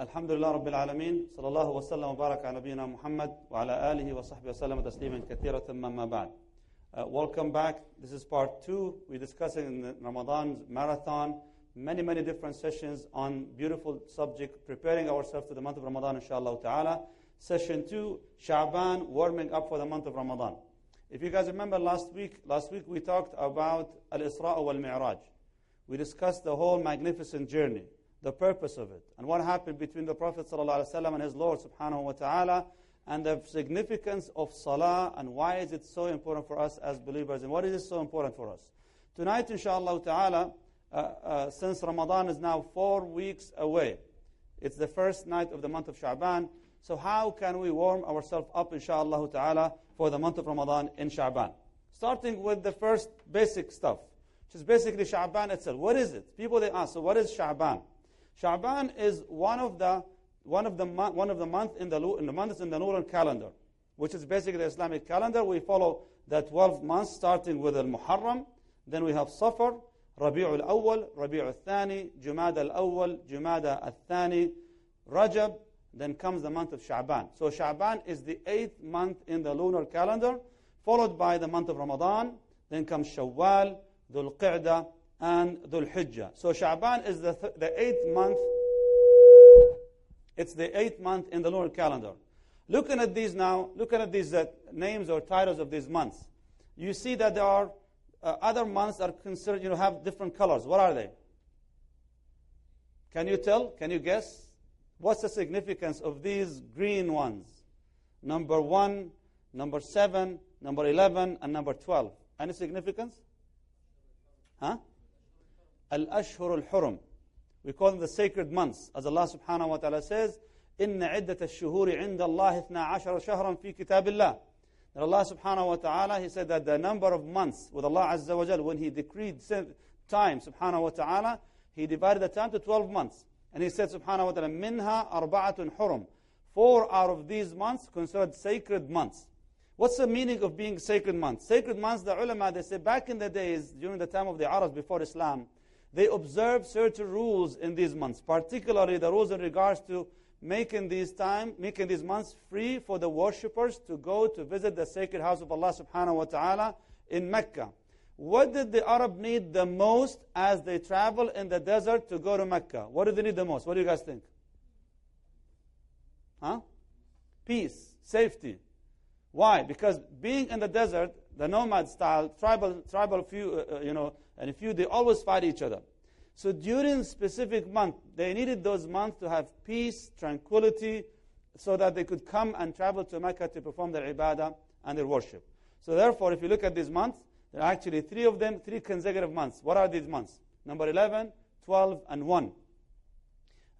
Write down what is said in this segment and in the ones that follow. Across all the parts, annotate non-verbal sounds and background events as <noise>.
الحمد لله رب العالمين صلى الله وسلم وبارك على نبينا محمد وعلى آله وصحبه وسلم تسليما كثيرا ثم ما بعد Uh, welcome back. This is part two. We're discussing in the Ramadan marathon many, many different sessions on beautiful subject, preparing ourselves to the month of Ramadan, inshallah ta'ala. Session two, Sha'ban, warming up for the month of Ramadan. If you guys remember last week, last week we talked about Al-Isra wal Mi'raj. We discussed the whole magnificent journey the purpose of it, and what happened between the Prophet ﷺ and his Lord subhanahu wa ta'ala, and the significance of salah, and why is it so important for us as believers, and what is it so important for us. Tonight, inshallah ta'ala, uh, uh, since Ramadan is now four weeks away, it's the first night of the month of Sha'ban, so how can we warm ourselves up, inshallah ta'ala, for the month of Ramadan in Sha'ban? Starting with the first basic stuff, which is basically Sha'ban itself. What is it? People, they ask, so what is Sha'ban? Sha'ban is one of the one of the one of the month in the in the months in the lunar calendar, which is basically the Islamic calendar. We follow the 12 months starting with al-Muharram, then we have Safar, Rabi'ul Awwal, Rabi'ul Thani, Jumada al-Awwal, Jumada al-Thani, Rajab, then comes the month of Sha'ban. So Sha'ban is the eighth month in the lunar calendar, followed by the month of Ramadan, then comes Shawwal, Dhul Qa'dah, and Dhul Hijjah. So Sha'ban is the, th the eighth month. It's the eighth month in the lunar calendar. Looking at these now, looking at these uh, names or titles of these months, you see that there are uh, other months are considered, you know, have different colors. What are they? Can you tell? Can you guess? What's the significance of these green ones? Number one, number seven, number 11, and number 12. Any significance? Huh? Al-Ashhur al-Hurum. We call them the sacred months. As Allah subhanahu wa ta'ala says, إن عدة الشهور عند الله 12 شهرا في كتاب الله. That Allah subhanahu wa ta'ala, He said that the number of months with Allah azza wa jal, when He decreed time subhanahu wa ta'ala, He divided the time to 12 months. And He said subhanahu wa ta'ala, منها أربعة حرم. Four out of these months considered sacred months. What's the meaning of being sacred months? Sacred months, the ulama, they say back in the days, during the time of the Arabs before Islam, they observe certain rules in these months, particularly the rules in regards to making these time, making these months free for the worshippers to go to visit the sacred house of Allah subhanahu wa ta'ala in Mecca. What did the Arab need the most as they travel in the desert to go to Mecca? What do they need the most? What do you guys think? Huh? Peace, safety. Why? Because being in the desert, the nomad style, tribal, tribal few, uh, uh you know, and a few, they always fight each other. So during specific month, they needed those months to have peace, tranquility, so that they could come and travel to Mecca to perform their ibadah and their worship. So therefore, if you look at these months, there are actually three of them, three consecutive months. What are these months? Number 11, 12, and 1.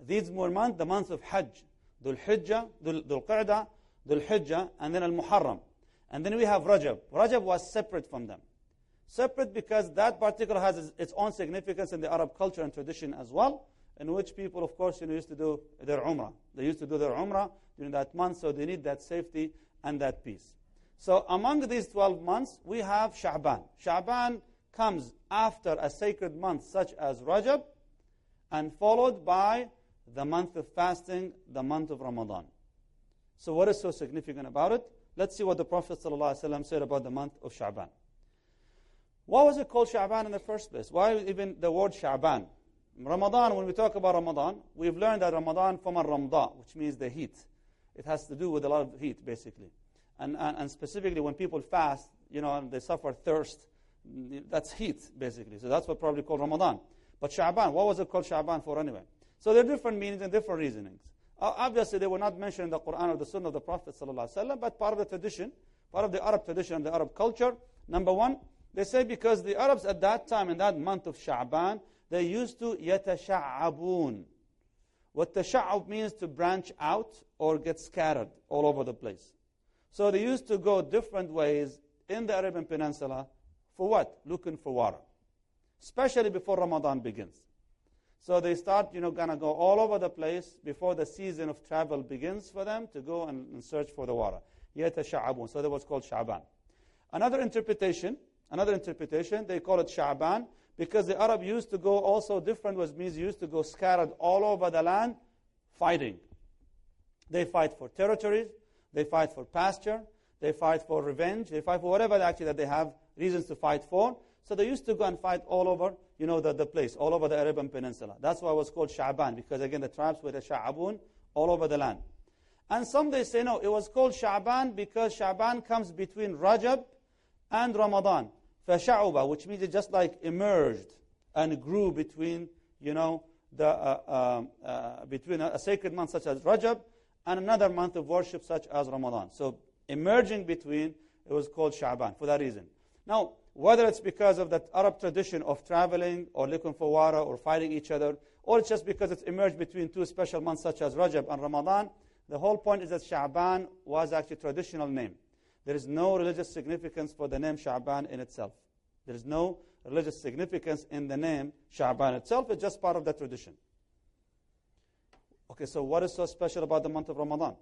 These more months, the months of Hajj, Dhul Hijjah, Dhul Qa'dah, Dhul Hijjah, and then Al Muharram. And then we have Rajab. Rajab was separate from them. Separate because that particular has its own significance in the Arab culture and tradition as well, in which people, of course, you know, used to do their umrah. They used to do their umrah during that month, so they need that safety and that peace. So among these 12 months, we have Sha'ban. Sha'ban comes after a sacred month such as Rajab, and followed by the month of fasting, the month of Ramadan. So what is so significant about it? Let's see what the Prophet ﷺ said about the month of Sha'ban. Why was it called Sha'ban in the first place? Why even the word Sha'ban? Ramadan, when we talk about Ramadan, we've learned that Ramadan from a Ramda, which means the heat. It has to do with a lot of heat, basically. And, and, and specifically when people fast, you know, and they suffer thirst, that's heat, basically. So that's what probably called Ramadan. But Sha'ban, what was it called Sha'ban for anyway? So there are different meanings and different reasonings. Obviously, they were not mentioned in the Quran or the Sunnah of the Prophet ﷺ, but part of the tradition part of the Arab tradition, and the Arab culture. Number one, they say because the Arabs at that time, in that month of Sha'ban, they used to yatasha'abun. What tasha'ab means to branch out or get scattered all over the place. So they used to go different ways in the Arabian Peninsula for what? Looking for water. Especially before Ramadan begins. So they start, you know, gonna go all over the place before the season of travel begins for them to go and, and search for the water. Yatasha'abun. So that was called Sha'ban. Another interpretation another interpretation, they call it Sha'ban because the Arab used to go also different ways, means used to go scattered all over the land fighting. They fight for territories, they fight for pasture, they fight for revenge, they fight for whatever actually that they have reasons to fight for. So they used to go and fight all over, you know, the, the place, all over the Arabian Peninsula. That's why it was called Sha'ban, because again, the tribes were the Sha'abun all over the land. And some they say, no, it was called Sha'ban because Sha'ban comes between Rajab and Ramadan. فَشَعُبَ, which means it just like emerged and grew between, you know, the, uh, um, uh, between a, a, sacred month such as Rajab and another month of worship such as Ramadan. So emerging between, it was called Sha'ban for that reason. Now, whether it's because of that Arab tradition of traveling or looking for water or fighting each other, or it's just because it's emerged between two special months such as Rajab and Ramadan, the whole point is that Sha'ban was actually a traditional name. There is no religious significance for the name Sha'ban in itself. There is no religious significance in the name Sha'ban itself. It's just part of the tradition. Okay, so what is so special about the month of Ramadan?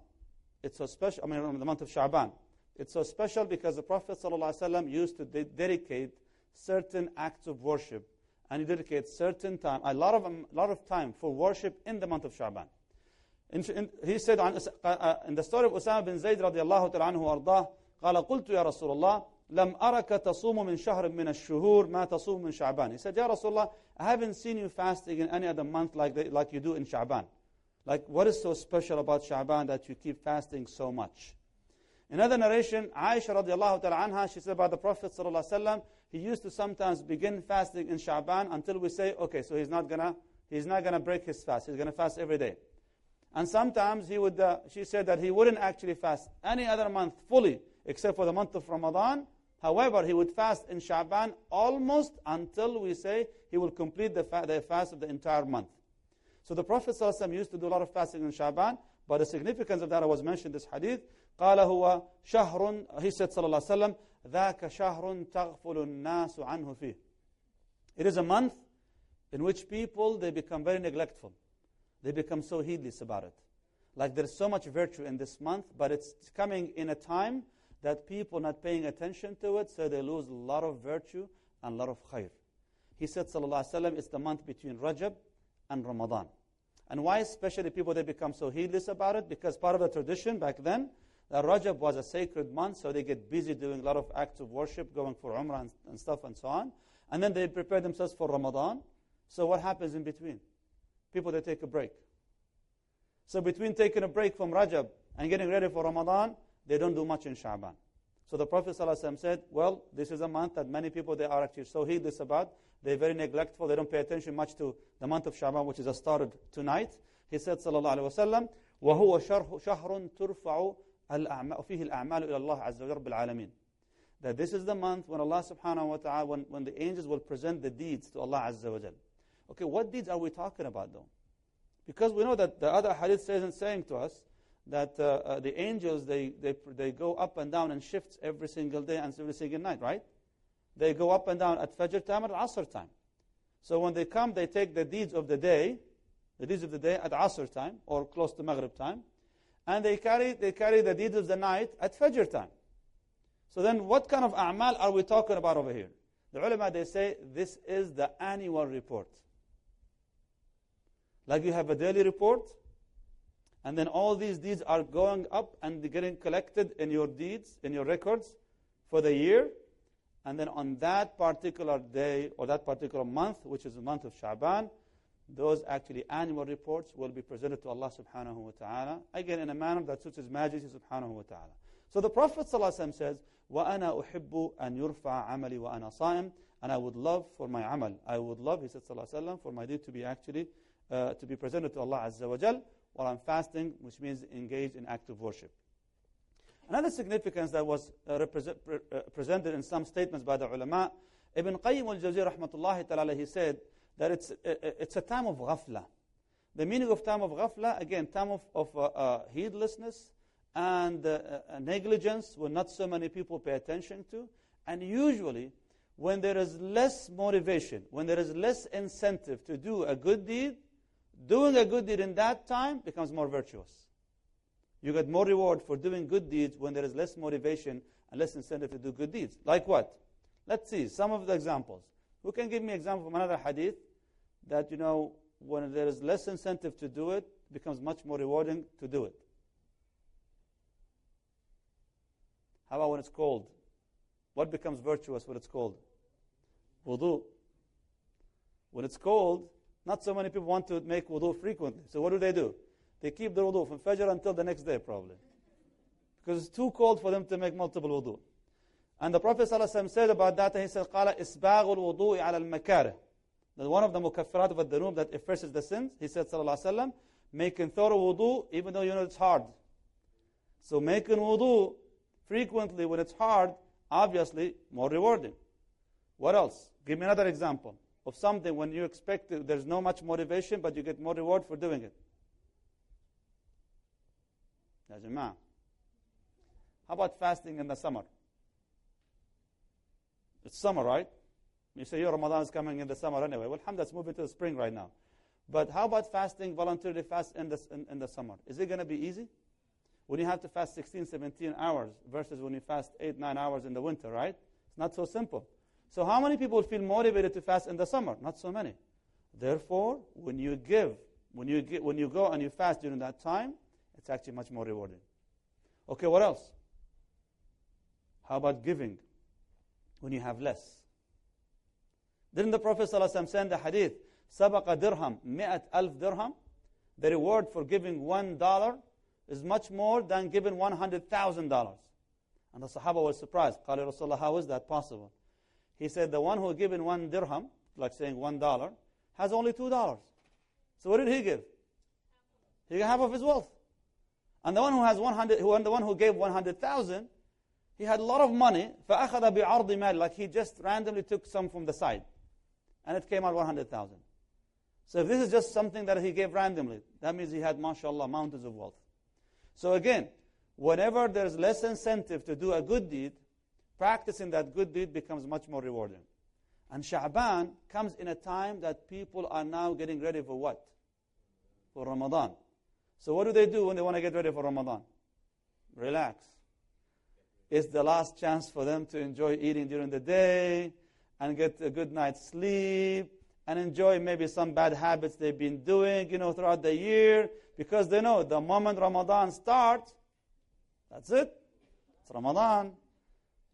It's so special, I mean, the month of Sha'ban. It's so special because the Prophet ﷺ used to de dedicate certain acts of worship and he dedicates certain time, a lot of, a lot of time for worship in the month of Sha'ban. In, in, he said on, uh, in the story of Usama bin Zayd radiallahu ta'ala anhu ardah, قال قلت يا رسول الله لم أرك تصوم من شهر من الشهور ما تصوم من شعبان. He said, Ya Rasulullah, I haven't seen you fasting in any other month like, the, like you do in Sha'ban. Like, what is so special about Sha'ban that you keep fasting so much? Another narration, Aisha radiallahu ta'ala anha, she said about the Prophet sallallahu alaihi wasallam, he used to sometimes begin fasting in Sha'ban until we say, okay, so he's not gonna, he's not gonna break his fast. He's gonna fast every day. And sometimes he would, uh, she said that he wouldn't actually fast any other month fully except for the month of Ramadan. However, he would fast in Sha'ban almost until we say he will complete the, fa the fast of the entire month. So the Prophet ﷺ used to do a lot of fasting in Sha'ban, but the significance of that was mentioned in this hadith. قال هو شهر, he said صلى الله عليه وسلم, ذاك شهر تغفل الناس عنه فيه. It is a month in which people, they become very neglectful. They become so heedless about it. Like there's so much virtue in this month, but it's coming in a time that people not paying attention to it, so they lose a lot of virtue and a lot of khair. He said, Sallallahu Alaihi it's the month between Rajab and Ramadan. And why especially people, they become so heedless about it? Because part of the tradition back then, that Rajab was a sacred month, so they get busy doing a lot of acts of worship, going for Umrah and, and stuff and so on. And then they prepare themselves for Ramadan. So what happens in between? People, they take a break. So between taking a break from Rajab and getting ready for Ramadan, they don't do much in Sha'ban. So the Prophet ﷺ said, well, this is a month that many people, they are actually so heedless about. They're very neglectful. They don't pay attention much to the month of Sha'ban, which is started tonight. He said, sallallahu alayhi wa sallam, وَهُوَ شَهْرٌ تُرْفَعُ فِيهِ الْأَعْمَالُ إِلَى اللَّهِ عَزَّ وَجَلَّ الْعَالَمِينَ That this is the month when Allah subhanahu wa ta'ala, when, when the angels will present the deeds to Allah Azza wa Okay, what deeds are we talking about though? Because we know that the other hadith says saying to us that uh, uh, the angels, they, they, they go up and down and shifts every single day and every single night, right? They go up and down at Fajr time and Asr time. So when they come, they take the deeds of the day, the deeds of the day at Asr time or close to Maghrib time, and they carry, they carry the deeds of the night at Fajr time. So then what kind of a'mal are we talking about over here? The ulama, they say this is the annual report. Like you have a daily report, and then all these deeds are going up and getting collected in your deeds, in your records for the year. And then on that particular day or that particular month, which is the month of Sha'ban, those actually annual reports will be presented to Allah subhanahu wa ta'ala, again in a manner that suits His Majesty subhanahu wa ta'ala. So the Prophet ﷺ says, وَأَنَا أُحِبُّ أَن يُرْفَعَ عَمَلِي وَأَنَا صَائِمٌ And I would love for my amal, I would love, he said ﷺ, for my deed to be actually, uh, to be presented to Allah Azza wa Jal while I'm fasting, which means engage in active worship. Another significance that was uh, represent, pre- uh, presented in some statements by the ulama, Ibn Qayyim al-Jawzi rahmatullahi ta'ala, he said that it's, uh, uh, it's a time of ghafla. The meaning of time of ghafla, again, time of, of uh, uh, heedlessness and negligence when not so many people pay attention to. And usually, when there is less motivation, when there is less incentive to do a good deed, doing a good deed in that time becomes more virtuous. You get more reward for doing good deeds when there is less motivation and less incentive to do good deeds. Like what? Let's see some of the examples. Who can give me an example from another hadith that, you know, when there is less incentive to do it, it becomes much more rewarding to do it? How about when it's cold? What becomes virtuous when it's cold? Wudu. When it's cold, not so many people want to make wudu frequently. So what do they do? They keep the wudu from Fajr until the next day, probably. Because it's too cold for them to make multiple wudu. And the Prophet ﷺ said about that, he said, قال إسباغ الوضوء على المكاره. That one of the mukaffirat of the that effaces the sins, he said, sallallahu alaihi wasallam, making thorough wudu even though you know it's hard. So making wudu frequently when it's hard, obviously more rewarding. What else? Give me another example of something when you expect to, there's no much motivation, but you get more reward for doing it. Ya How about fasting in the summer? It's summer, right? You say, your Ramadan is coming in the summer anyway. Well, alhamdulillah, it's moving to the spring right now. But how about fasting, voluntarily fast in the, in, in the summer? Is it going to be easy? When you have to fast 16, 17 hours versus when you fast 8, 9 hours in the winter, right? It's not so simple. So how many people feel motivated to fast in the summer? Not so many. Therefore, when you give, when you, get, when you go and you fast during that time, it's actually much more rewarding. Okay, what else? How about giving when you have less? Didn't the Prophet ﷺ send the hadith, سبق dirham, مئة ألف dirham? The reward for giving one dollar is much more than giving $100,000. And the Sahaba was surprised. قال Rasulullah, how is that possible? He said, the one who given one dirham, like saying one dollar, has only two dollars. So what did he give? He got half of his wealth. And the one who has 100, who, and the one who gave 100,000, he had a lot of money. فَأَخَذَ بِعَرْضِ مَالِ Like he just randomly took some from the side. And it came out 100,000. So if this is just something that he gave randomly, that means he had, mashallah, mountains of wealth. So again, whenever there's less incentive to do a good deed, practicing that good deed becomes much more rewarding. And Sha'ban comes in a time that people are now getting ready for what? For Ramadan. So what do they do when they want to get ready for Ramadan? Relax. It's the last chance for them to enjoy eating during the day and get a good night's sleep and enjoy maybe some bad habits they've been doing, you know, throughout the year because they know the moment Ramadan starts, that's it. It's Ramadan.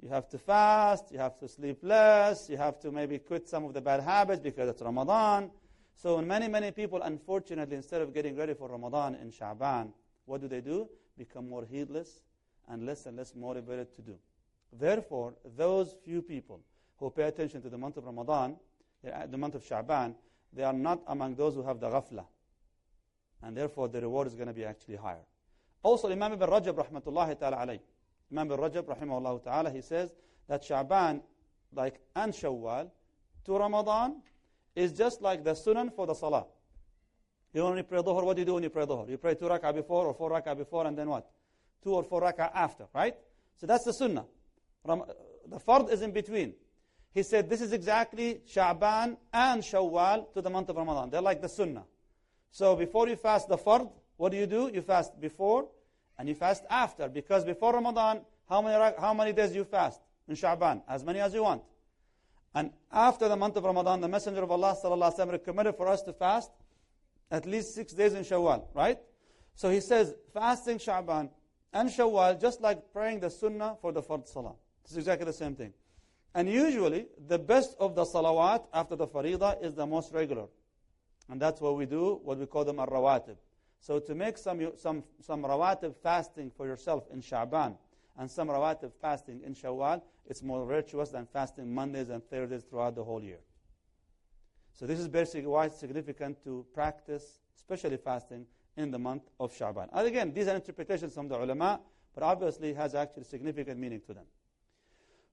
You have to fast, you have to sleep less, you have to maybe quit some of the bad habits because it's Ramadan. So many, many people, unfortunately, instead of getting ready for Ramadan in Sha'ban, what do they do? Become more heedless and less and less motivated to do. Therefore, those few people who pay attention to the month of Ramadan, the uh, month of Sha'ban, they are not among those who have the ghafla. And therefore, the reward is going to be actually higher. Also, Imam ibn Rajab, rahmatullahi ta'ala alayh, Imam ibn Rajab, rahimahullah ta'ala, he says that Sha'ban, like and Shawwal, to Ramadan, is just like the sunan for the salah. You only pray dhuhr, what do you do when you pray dhuhr? You pray two rak'ah before or four rak'ah before and then what? Two or four rak'ah after, right? So that's the sunnah. The fard is in between. He said this is exactly Sha'ban and Shawwal to the month of Ramadan. They're like the sunnah. So before you fast the fard, what do you do? You fast before and you fast after. Because before Ramadan, how many, how many days do you fast in Sha'ban? As many as you want. And after the month of Ramadan, the Messenger of Allah sallallahu recommended for us to fast at least six days in Shawwal, right? So he says, fasting Sha'ban and Shawwal, just like praying the Sunnah for the Fard Salah. It's exactly the same thing. And usually, the best of the salawat after the faridah is the most regular. And that's what we do, what we call them ar-rawatib. So to make some, some, some rawatib fasting for yourself in Sha'ban and some rawatib fasting in Shawwal, it's more virtuous than fasting Mondays and Thursdays throughout the whole year. So this is basically why it's significant to practice, especially fasting, in the month of Sha'ban. And again, these are interpretations from the ulama, but obviously it has actually significant meaning to them.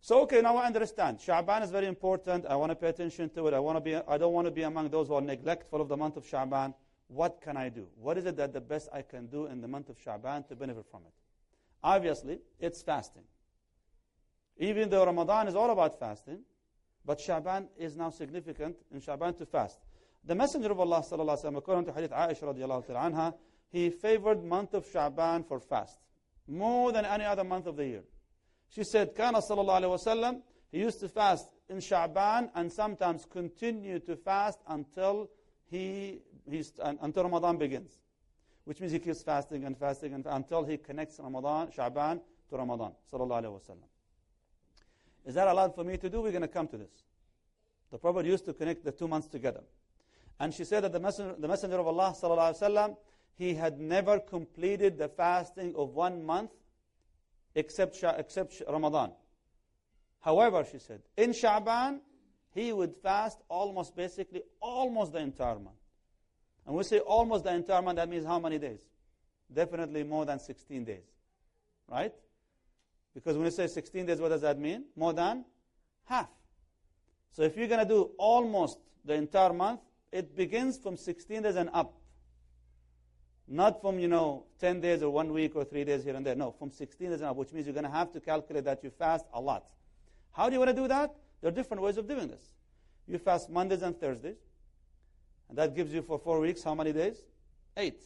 So, okay, now I understand. Sha'ban is very important. I want to pay attention to it. I, want to be, I don't want to be among those who are neglectful of the month of Sha'ban. What can I do? What is it that the best I can do in the month of Sha'ban to benefit from it? Obviously, it's fasting. Even though Ramadan is all about fasting, but Sha'ban is now significant in Sha'ban to fast. The Messenger of Allah, sallallahu according to Hadith Aisha radiallahu he favored month of Sha'ban for fast more than any other month of the year. She said, Kana sallallahu he used to fast in Sha'ban and sometimes continue to fast until he he's, until Ramadan begins. Which means he keeps fasting and fasting and, until he connects Ramadan, Sha'ban to Ramadan. Sallallahu alayhi wasallam. Is that allowed for me to do? We're going to come to this. The Prophet used to connect the two months together. And she said that the Messenger, the messenger of Allah sallallahu alayhi wasallam he had never completed the fasting of one month except, except Ramadan. However, she said, in Sha'ban, he would fast almost basically almost the entire month. And we say almost the entire month, that means how many days? Definitely more than 16 days. Right? Because when you say 16 days, what does that mean? More than half. So if you're going to do almost the entire month, it begins from 16 days and up. Not from, you know, 10 days or one week or three days here and there. No, from 16 days and up, which means you're going to have to calculate that you fast a lot. How do you want to do that? There are different ways of doing this. You fast Mondays and Thursdays. And that gives you for four weeks how many days? Eight.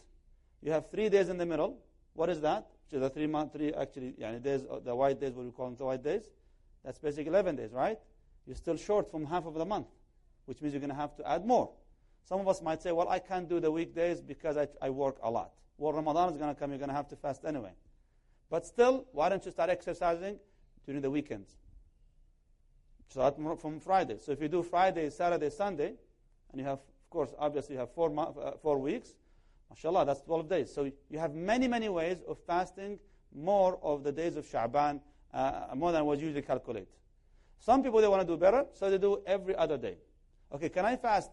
You have three days in the middle. What is that? So the three month, three actually, days, uh, the white days, what we call them the white days. That's basically 11 days, right? You're still short from half of the month, which means you're going to have to add more. Some of us might say, well, I can't do the weekdays because I, I work a lot. Well, Ramadan is going to come, you're going to have to fast anyway. But still, why don't you start exercising during the weekends? Start from Friday. So if you do Friday, Saturday, Sunday, and you have, course, obviously you have four, uh, four weeks, mashallah, that's 12 days. So you have many, many ways of fasting more of the days of Sha'ban, uh, more than was usually calculated. Some people, they want to do better, so they do every other day. Okay, can I fast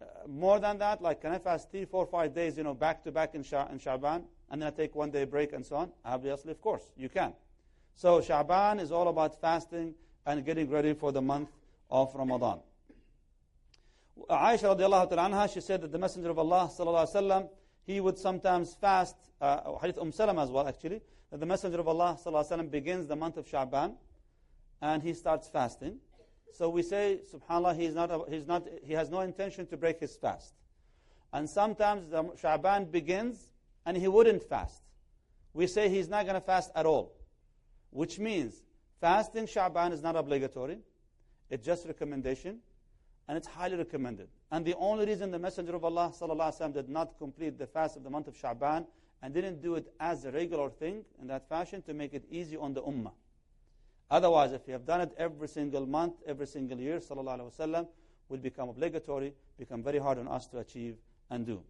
uh, more than that, like can I fast three, four, five days, you know, back to back in, Sha- in Sha'ban, and then I take one day break and so on? Obviously, of course, you can. So Sha'ban is all about fasting and getting ready for the month of Ramadan. Aisha radiallahu anha, she said that the Messenger of Allah sallallahu alaihi wasallam, he would sometimes fast, uh, Hadith Umm Salam as well actually, that the Messenger of Allah sallallahu alaihi wasallam begins the month of Sha'ban and he starts fasting. So we say, subhanAllah, he's not, he's not, he has no intention to break his fast. And sometimes the Sha'ban begins and he wouldn't fast. We say he's not going to fast at all. Which means fasting Sha'ban is not obligatory. It's just recommendation And it's highly recommended. And the only reason the Messenger of Allah وسلم, did not complete the fast of the month of Sha'ban and didn't do it as a regular thing in that fashion to make it easy on the ummah. Otherwise, if you have done it every single month, every single year, sallallahu alaihi wasallam, will become obligatory, become very hard on us to achieve and do.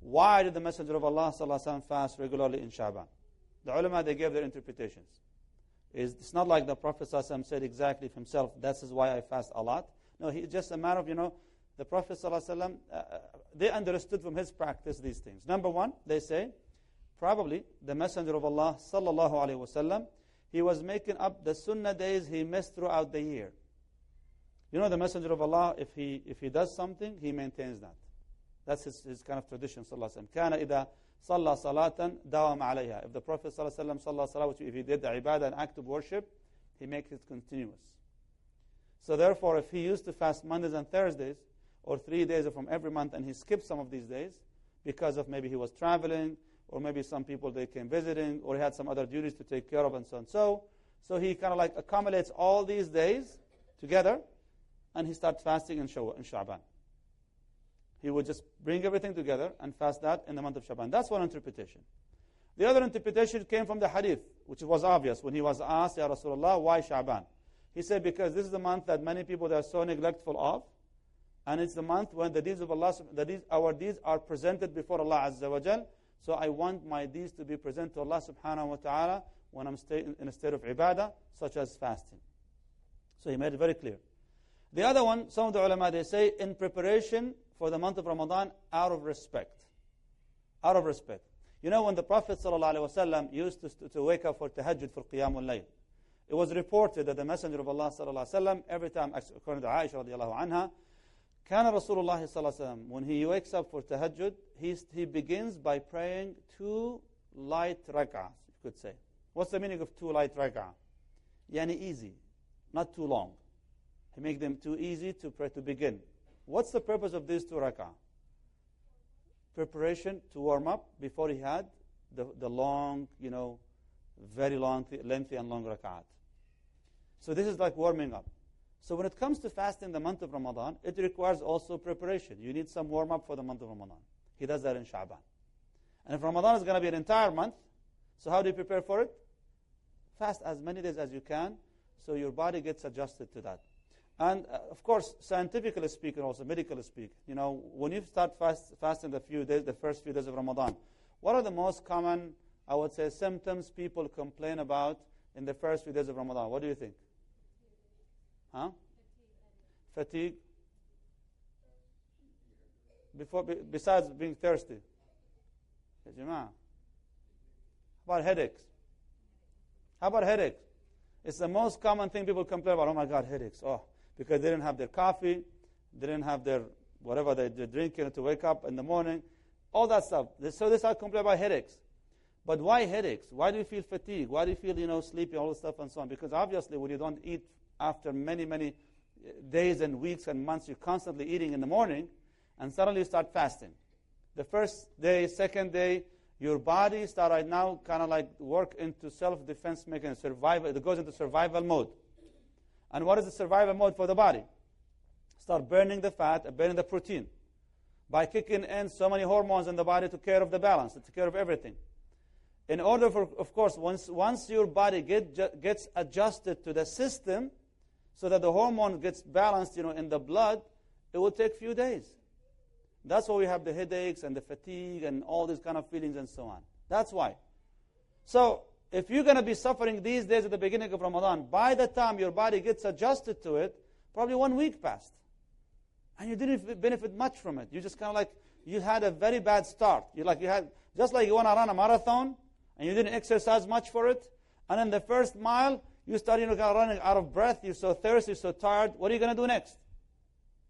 Why did the Messenger of Allah sallallahu fast regularly in Shaban? The ulama, they gave their interpretations. It's not like the Prophet sallallahu said exactly himself, this is why I fast a lot. No, it's just a matter of, you know, the Prophet sallallahu uh, uh, they understood from his practice these things. Number one, they say, probably the Messenger of Allah sallallahu alaihi wasallam, he was making up the sunnah days he missed throughout the year. You know, the Messenger of Allah, if he if he does something, he maintains that. That's his, his kind of tradition. Sallallahu alaihi wasallam. كان إذا Salla salatan dawam alayha. If the Prophet sallallahu alaihi wasallam if he did the ibadah, an act of worship, he makes it continuous. So therefore, if he used to fast Mondays and Thursdays, or three days from every month, and he skipped some of these days, because of maybe he was traveling, or maybe some people they came visiting, or he had some other duties to take care of, and so and so. So he kind of like accumulates all these days together, and he starts fasting in, Shaw- in Sha'ban. He would just bring everything together and fast that in the month of Sha'ban. That's one interpretation. The other interpretation came from the hadith, which was obvious when he was asked, Ya Rasulullah, why Sha'ban? He said, because this is the month that many people are so neglectful of, and it's the month when the deeds of Allah, the deeds, our deeds are presented before Allah Azza wa Jal, so I want my deeds to be presented to Allah subhanahu wa ta'ala when I'm in a state of ibadah, such as fasting. So he made it very clear. The other one, some of the ulama, they say, in preparation for the month of Ramadan, out of respect. Out of respect. You know, when the Prophet ﷺ used to, to wake up for tahajjud for Qiyamul Layl, it was reported that the Messenger of Allah ﷺ, every time, according to Aisha radiallahu anha, كان رسول الله صلى الله عليه وسلم when he wakes up for tahajjud, he, he begins by praying two light rak'ahs, you could say. What's the meaning of two light rak'ah? Yani easy, not too long. He make them too easy to pray to begin. What's the purpose of these two rak'ah? Preparation to warm up before he had the, the long, you know, very long, lengthy and long rak'at. So this is like warming up. So when it comes to fasting the month of Ramadan, it requires also preparation. You need some warm up for the month of Ramadan. He does that in Sha'ban. And if Ramadan is going to be an entire month, so how do you prepare for it? Fast as many days as you can, so your body gets adjusted to that. And uh, of course, scientifically speaking, also medically speaking, you know, when you start fast, fasting the few days, the first few days of Ramadan, what are the most common, I would say, symptoms people complain about in the first few days of Ramadan? What do you think? Huh? Fatigue. Before, besides being thirsty. How about headaches? How about headaches? It's the most common thing people complain about. Oh my God, headaches. Oh, because they didn't have their coffee, they didn't have their whatever they, are drinking to wake up in the morning, all that stuff. So they start complaining about headaches. But why headaches? Why do you feel fatigue? Why do you feel, you know, sleepy, all this stuff and so on? Because obviously when you don't eat after many, many uh, days and weeks and months, you're constantly eating in the morning, and suddenly you start fasting. The first day, second day, your body start right now kind of like work into self-defense mechanism, survival. It goes into survival mode. And what is the survival mode for the body? Start burning the fat, burning the protein, by kicking in so many hormones in the body to care of the balance, to take care of everything. In order for, of course, once once your body get, gets adjusted to the system, so that the hormone gets balanced, you know, in the blood, it will take few days. That's why we have the headaches and the fatigue and all these kind of feelings and so on. That's why. So, if you're going to be suffering these days at the beginning of Ramadan, by the time your body gets adjusted to it, probably one week passed. And you didn't benefit much from it. You just kind of like, you had a very bad start. You like, you had, just like you want to run a marathon, and you didn't exercise much for it, and in the first mile, you start, you know, running out of breath. You're so thirsty, you're so tired. What are you going to do next?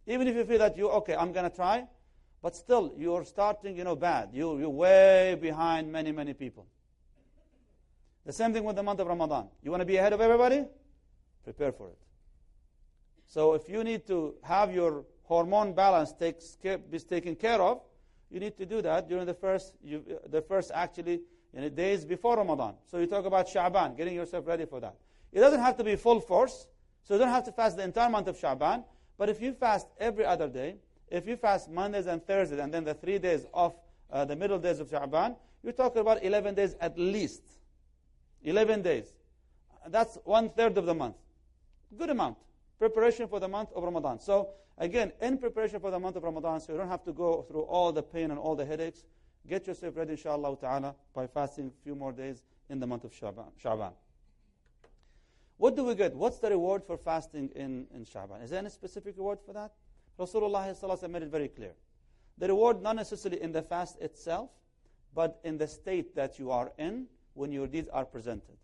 Even if you feel that you, okay, I'm going to try, but still, you're starting, you know, bad. You, you're way behind many, many people. The same thing with the month of Ramadan. You want to be ahead of everybody? Prepare for it. So if you need to have your hormone balance takes care, be taken care of, you need to do that during the first, you, the first actually, in the days before Ramadan. So you talk about Sha'ban, getting yourself ready for that. It doesn't have to be full force, so you don't have to fast the entire month of Sha'ban. But if you fast every other day, if you fast Mondays and Thursdays, and then the three days of uh, the middle days of Sha'ban, you're talking about 11 days at least. 11 days. That's one third of the month. Good amount. Preparation for the month of Ramadan. So, again, in preparation for the month of Ramadan, so you don't have to go through all the pain and all the headaches. Get yourself ready, inshallah ta'ala, by fasting a few more days in the month of Sha'ban. What do we get? What's the reward for fasting in, in Sha'ban? Is there any specific reward for that? Rasulullah made it very clear. The reward not necessarily in the fast itself, but in the state that you are in when your deeds are presented.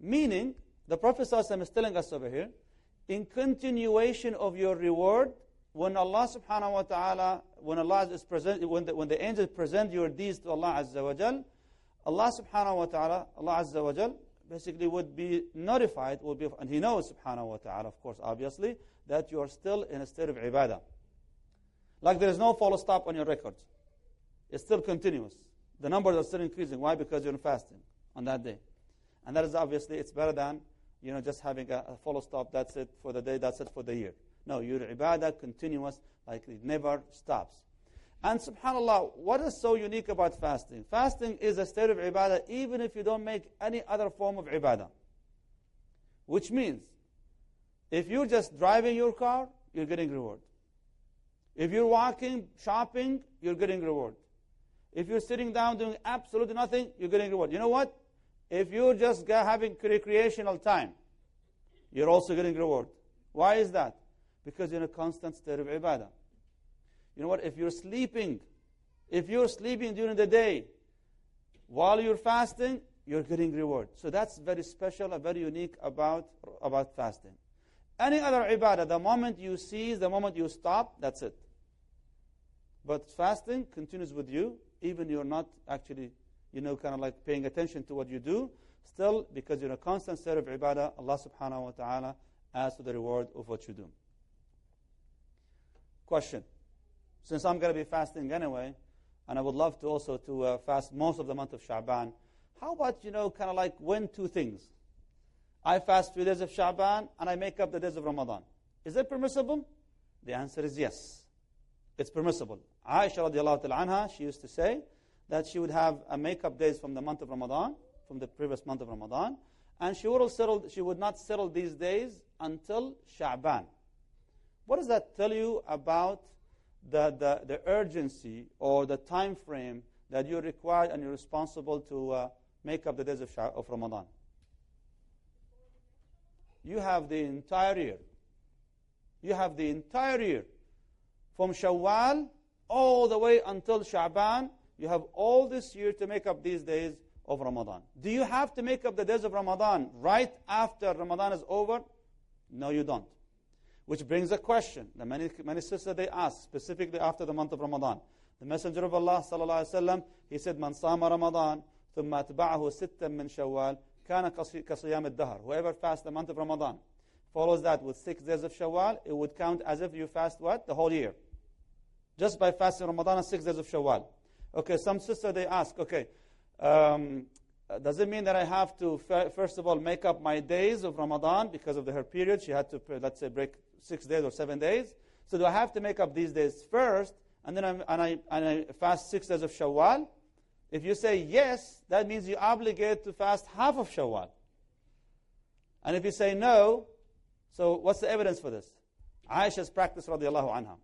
Meaning, the Prophet is telling us over here, in continuation of your reward, when Allah subhanahu wa ta'ala, when Allah is present, when the, when the angels present your deeds to Allah Azza wa Jal, Allah subhanahu wa ta'ala, Allah Azza wa Jal, basically would be notified, would be, and he knows, subhanahu wa ta'ala, of course, obviously, that you are still in a state of ibadah. Like there is no full stop on your records. It's still continuous. The numbers are still increasing. Why? Because you're fasting on that day. And that is obviously, it's better than, you know, just having a, a full stop, that's it for the day, that's it for the year. No, your ibadah continuous, like it never stops. And subhanAllah, what is so unique about fasting? Fasting is a state of ibadah even if you don't make any other form of ibadah. Which means, if you're just driving your car, you're getting reward. If you're walking, shopping, you're getting reward. If you're sitting down doing absolutely nothing, you're getting reward. You know what? If you're just having recreational time, you're also getting reward. Why is that? Because you're in a constant state of ibadah. You know what? If you're sleeping, if you're sleeping during the day, while you're fasting, you're getting reward. So that's very special and very unique about, about fasting. Any other ibadah, the moment you cease, the moment you stop, that's it. But fasting continues with you, even you're not actually, you know, kind of like paying attention to what you do. Still, because you're in a constant state of ibadah, Allah subhanahu wa ta'ala adds to the reward of what you do. Question. Since I'm going to be fasting anyway, and I would love to also to uh, fast most of the month of Sha'ban, how about, you know, kind of like when two things? I fast three days of Sha'ban and I make up the days of Ramadan. Is that permissible? The answer is yes. It's permissible. Aisha radiallahu anha, she used to say that she would have a make-up days from the month of Ramadan, from the previous month of Ramadan, and she would, settle, she would not settle these days until Sha'ban. What does that tell you about the, the, the urgency or the time frame that you're required and you're responsible to uh, make up the days of, of Ramadan? You have the entire year. You have the entire year. From Shawwal all the way until Sha'ban, you have all this year to make up these days of Ramadan. Do you have to make up the days of Ramadan right after Ramadan is over? No, you don't. Which brings a question that many, many sisters they ask, specifically after the month of Ramadan. The Messenger of Allah sallallahu alaihi wasallam, he said, "Man sama Ramadan, ثم أتبعه ستا من شوال, كان كصيام الدهر. Whoever fasts the month of Ramadan, follows that with six days of Shawwal, it would count as if you fast what? The whole year. Just by fasting Ramadan and six days of Shawwal. Okay, some sister they ask, okay, um, does it mean that I have to, first of all, make up my days of Ramadan because of the, her period? She had to, let's say, break six days or seven days. So do I have to make up these days first, and then I'm, and I, and I fast six days of Shawwal? If you say yes, that means you obligate to fast half of Shawwal. And if you say no, so what's the evidence for this? Aisha's practice radiallahu anha.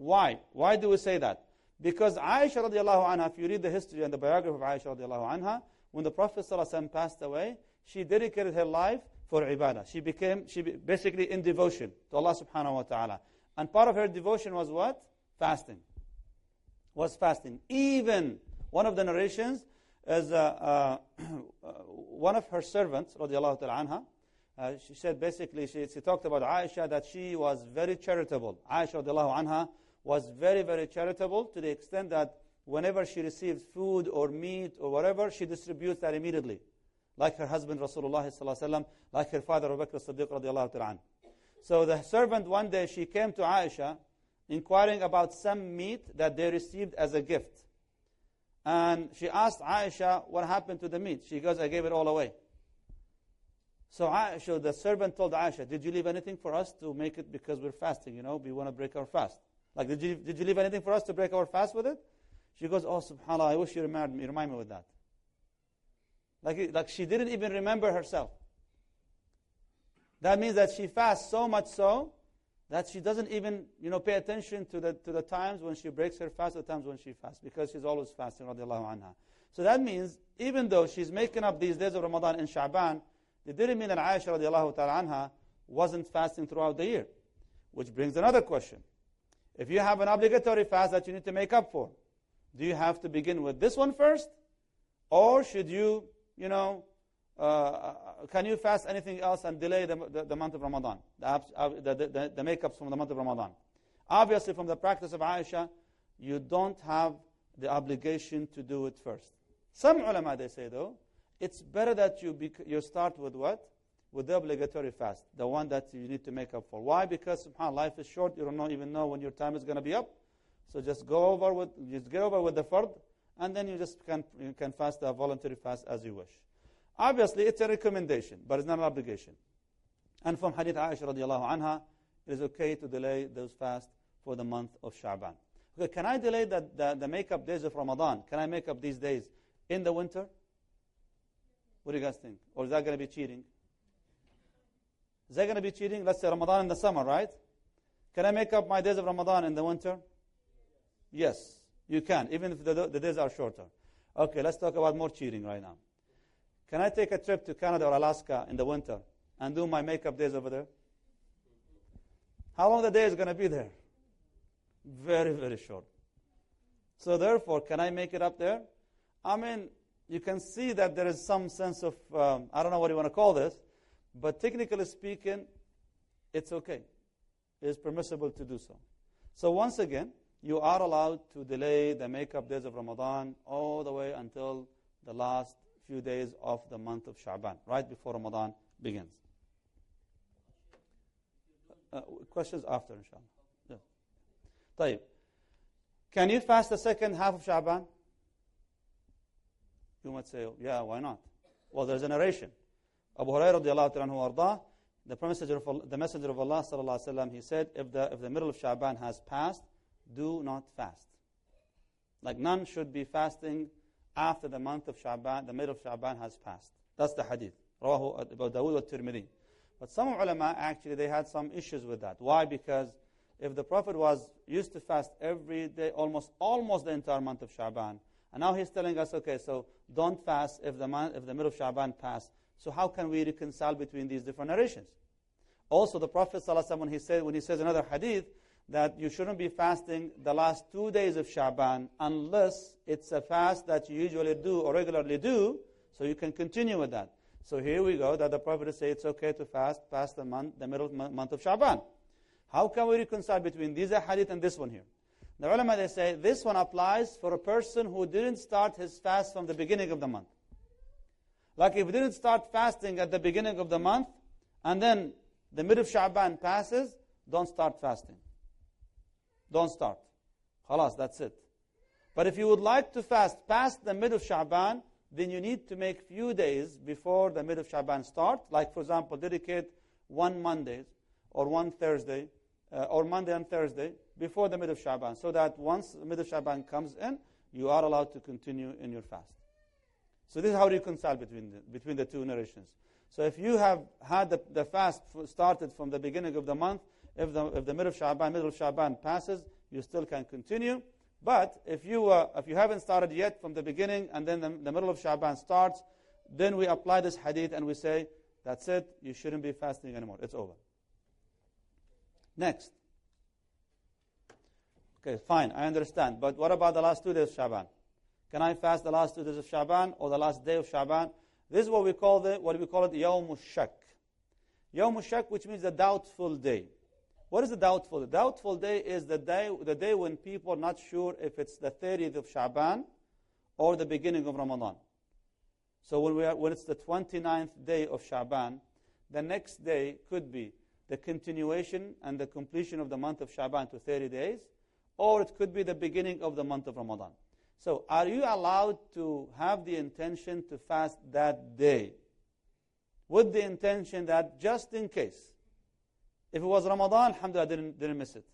Why? Why do we say that? Because Aisha radiallahu anha, if you read the history and the biography of Aisha radiallahu anha, when the Prophet ﷺ passed away, she dedicated her life for ibadah. She became she basically in devotion to Allah subhanahu wa ta'ala. And part of her devotion was what? Fasting. Was fasting. Even one of the narrations is uh, uh, <clears throat> one of her servants, radiallahu ta'ala anha, uh, she said basically, she, she, talked about Aisha that she was very charitable. Aisha radiallahu anha was very, very charitable to the extent that whenever she receives food or meat or whatever, she distributes that immediately. Like her husband Rasulullah like her father Abu Bakr as-Siddiq radiallahu ta'ala So the servant one day, she came to Aisha inquiring about some meat that they received as a gift. And she asked Aisha what happened to the meat. She goes, I gave it all away. So Aisha, the servant told Aisha, did you leave anything for us to make it because we're fasting, you know, we want to break our fast. Like, did you, did you leave anything for us to break our fast with it? She goes, oh, subhanAllah, I wish you remind me, remind me with that. Like, like she didn't even remember herself. That means that she fasts so much so that she doesn't even, you know, pay attention to the, to the times when she breaks her fast, the times when she fasts, because she's always fasting, radiallahu anha. So that means, even though she's making up these days of Ramadan in Sha'ban, it didn't mean that Aisha radiallahu ta'ala anha wasn't fasting throughout the year. Which brings another question. If you have an obligatory fast that you need to make up for, do you have to begin with this one first? Or should you, you know, uh, uh can you fast anything else and delay the, the, the month of Ramadan, the, uh, the, the, the makeups from the month of Ramadan? Obviously, from the practice of Aisha, you don't have the obligation to do it first. Some ulama, they say, though, it's better that you, you start with what? With the obligatory fast, the one that you need to make up for. Why? Because subhanAllah, life is short. You don't even know when your time is going to be up. So just go over with, just get over with the fard, and then you just can, you can fast a voluntary fast as you wish. Obviously, it's a recommendation, but it's not an obligation. And from Hadith Aisha radiallahu anha, it is okay to delay those fasts for the month of Sha'ban. Okay, can I delay the, the, the make-up days of Ramadan? Can I make up these days in the winter? What do you guys think? Or is that going to be cheating? Is that going to be cheating? Let's say Ramadan in the summer, right? Can I make up my days of Ramadan in the winter? Yes, you can, even if the, the days are shorter. Okay, let's talk about more cheating right now. Can I take a trip to Canada or Alaska in the winter and do my makeup days over there? How long the day is going to be there? Very, very short. So therefore, can I make it up there? I mean, you can see that there is some sense of, um, I don't know what you want to call this, but technically speaking, it's okay. It's permissible to do so. So once again, you are allowed to delay the makeup days of Ramadan all the way until the last few days of the month of Sha'ban, right before Ramadan begins. Uh, questions after, inshallah. Yeah. طيب. Can you fast the second half of Sha'ban? You might say, yeah, why not? Well, there's a narration. Abu Hurairah radiallahu anhu the messenger of Allah, the messenger of Allah sallallahu alaihi wasallam, he said, if the if the middle of Sha'ban has passed, do not fast. Like none should be fasting after the month of Sha'ban, the middle of Sha'ban has passed. That's the hadith. Rawahu Abu Dawud wa Tirmidhi. But some ulama actually they had some issues with that. Why? Because if the Prophet was used to fast every day, almost almost the entire month of Sha'ban, and now he's telling us, okay, so don't fast if the month, if the middle of Sha'ban passed. So how can we reconcile between these different narrations? Also, the Prophet ﷺ, when he said when he says another hadith that you shouldn't be fasting the last two days of Sha'ban unless it's a fast that you usually do or regularly do, so you can continue with that. So here we go that the Prophet says it's okay to fast past the month, the middle month of Sha'ban. How can we reconcile between these hadith and this one here? The ulama they say this one applies for a person who didn't start his fast from the beginning of the month. Like if he didn't start fasting at the beginning of the month and then the mid of Sha'ban passes, don't start fasting. Don't start. Khalas, that's it. But if you would like to fast past the mid of Sha'ban, then you need to make few days before the mid of Sha'ban start. Like, for example, dedicate one Monday or one Thursday uh, or Monday and Thursday before the mid of Sha'ban so that once the middle of Sha'ban comes in, you are allowed to continue in your fast. So this is how you reconcile between the, between the two narrations. So if you have had the, the fast started from the beginning of the month, if the, if the middle of Sha'ban, middle of Sha'ban passes, you still can continue. But if you, uh, if you haven't started yet from the beginning and then the, the middle of Sha'ban starts, then we apply this hadith and we say, that's it, you shouldn't be fasting anymore. It's over. Next. Okay, fine, I understand. But what about the last two days of Sha'ban? Can I fast the last two days of Sha'ban or the last day of Sha'ban? This is what we call the what we call it Yawm Shak. Yawm Shak, which means the doubtful day. What is the doubtful? The doubtful day is the day, the day when people are not sure if it's the 30th of Sha'ban or the beginning of Ramadan. So when, we are, when it's the 29th day of Sha'ban, the next day could be the continuation and the completion of the month of Sha'ban to 30 days, or it could be the beginning of the month of Ramadan. So are you allowed to have the intention to fast that day? With the intention that just in case, if it was Ramadan, alhamdulillah, didn't, didn't miss it.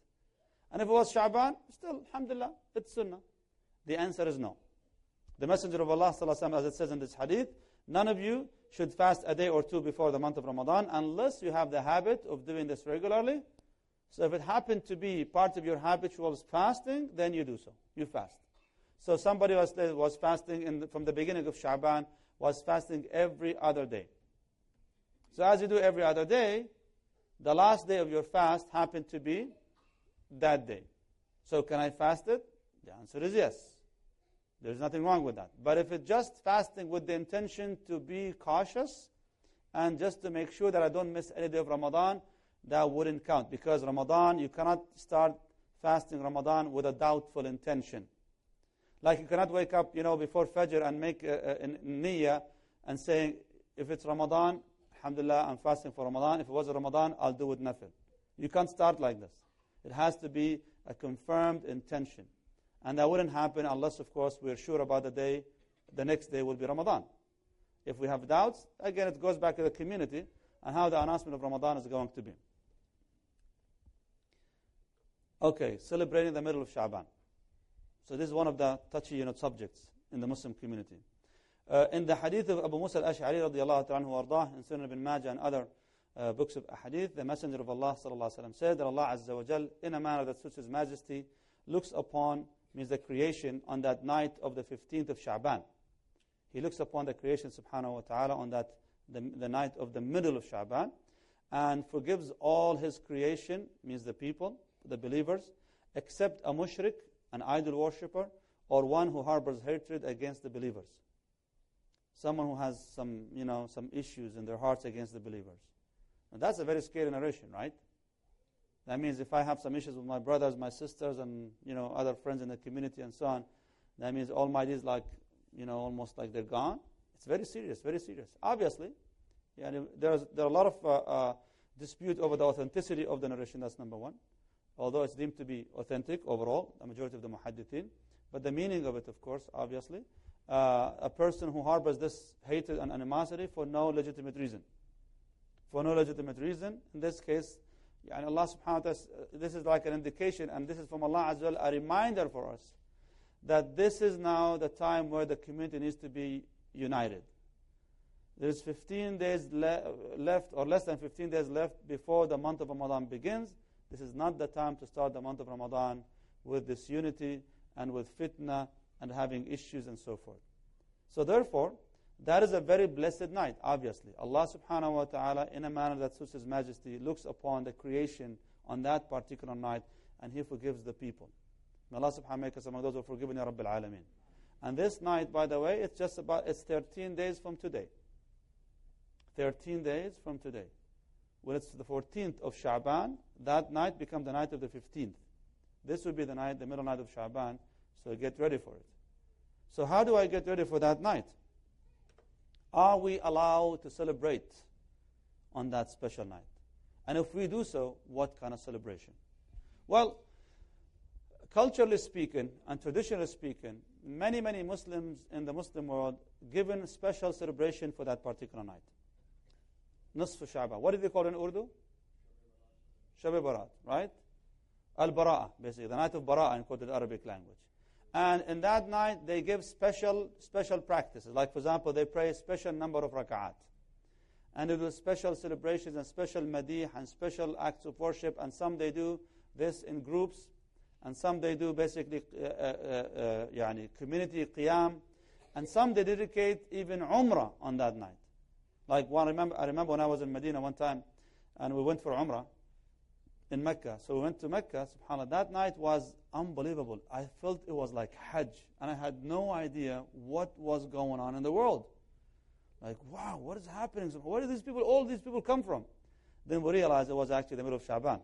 And if it was Sha'ban, still, alhamdulillah, it's sunnah. The answer is no. The Messenger of Allah, as it says in this hadith, none of you should fast a day or two before the month of Ramadan unless you have the habit of doing this regularly. So if it happened to be part of your habitual fasting, then you do so. You fast. So somebody was, uh, was fasting the, from the beginning of Sha'ban, was fasting every other day. So as you do every other day, the last day of your fast happened to be that day. So can I fast it? The answer is yes. There's nothing wrong with that. But if it's just fasting with the intention to be cautious and just to make sure that I don't miss any day of Ramadan, that wouldn't count. Because Ramadan, you cannot start fasting Ramadan with a doubtful intention. Like you cannot wake up, you know, before Fajr and make a, a, a niyyah and saying, if it's Ramadan, Alhamdulillah, I'm fasting for Ramadan. If it was Ramadan, I'll do it nafil. You can't start like this. It has to be a confirmed intention. And that wouldn't happen unless, of course, we're sure about the day, the next day will be Ramadan. If we have doubts, again, it goes back to the community and how the announcement of Ramadan is going to be. Okay, celebrating the middle of Sha'ban. So this is one of the touchy you know, subjects in the Muslim community. Uh, in the hadith of Abu Musa al-Ash'ari radiallahu anhu wardah, in Sunan ibn Majah and other uh, books of hadith, the Messenger of Allah sallallahu alaihi said that Allah Azza wa Jal, in a manner that suits His Majesty, looks upon, means the creation, on that night of the 15th of Sha'ban. He looks upon the creation subhanahu wa ta'ala on that, the, the night of the middle of Sha'ban, and forgives all His creation, means the people, the believers, except a mushrik, an idol worshipper, or one who harbors hatred against the believers. someone who has some, you know, some issues in their hearts against the believers. Now, that's a very scary narration, right? That means if I have some issues with my brothers, my sisters, and you know other friends in the community and so on, that means my deeds like you know almost like they're gone. It's very serious, very serious. Obviously, yeah, there's there are a lot of uh, uh, dispute over the authenticity of the narration. That's number one. Although it's deemed to be authentic overall, the majority of the muhaddithin, but the meaning of it, of course, obviously, uh, a person who harbors this hatred and animosity for no legitimate reason. For no legitimate reason, in this case, and Allah subhanahu wa ta'ala, this is like an indication, and this is from Allah as well, a reminder for us that this is now the time where the community needs to be united. There's 15 days le left, or less than 15 days left before the month of Ramadan begins. This is not the time to start the month of Ramadan with disunity and with fitna and having issues and so forth. So therefore, that is a very blessed night, obviously. Allah subhanahu wa ta'ala, in a manner that suits His Majesty, looks upon the creation on that particular night and He forgives the people. May Allah subhanahu wa ta'ala make us among those who are forgiven, Ya Rabbil Alameen. And this night, by the way, it's just about, it's 13 days from today. 13 days from today. When it's the 14th of Sha'ban, that night becomes the night of the 15th. This will be the night, the middle night of Sha'ban, so get ready for it. So how do I get ready for that night? Are we allowed to celebrate on that special night? And if we do so, what kind of celebration? Well, culturally speaking and traditionally speaking, many, many Muslims in the Muslim world given special celebration for that particular night. Nusf Sha'ban. What do they call it in Urdu? Shab Barat, right? Al Bara'a, basically, the night of Bara'a in quoted Arabic language. And in that night, they give special, special practices. Like, for example, they pray a special number of rak'at. And they do special celebrations and special madih and special acts of worship. And some they do this in groups. And some they do basically uh, uh, uh, uh community qiyam. And some they dedicate even umrah on that night. Like one, I remember, I remember when I was in Medina one time, and we went for umrah in Mecca. So we went to Mecca, subhanAllah. That night was unbelievable. I felt it was like Hajj, and I had no idea what was going on in the world. Like, wow, what is happening? Where did these people, all these people come from? Then we realized it was actually the middle of Shaban.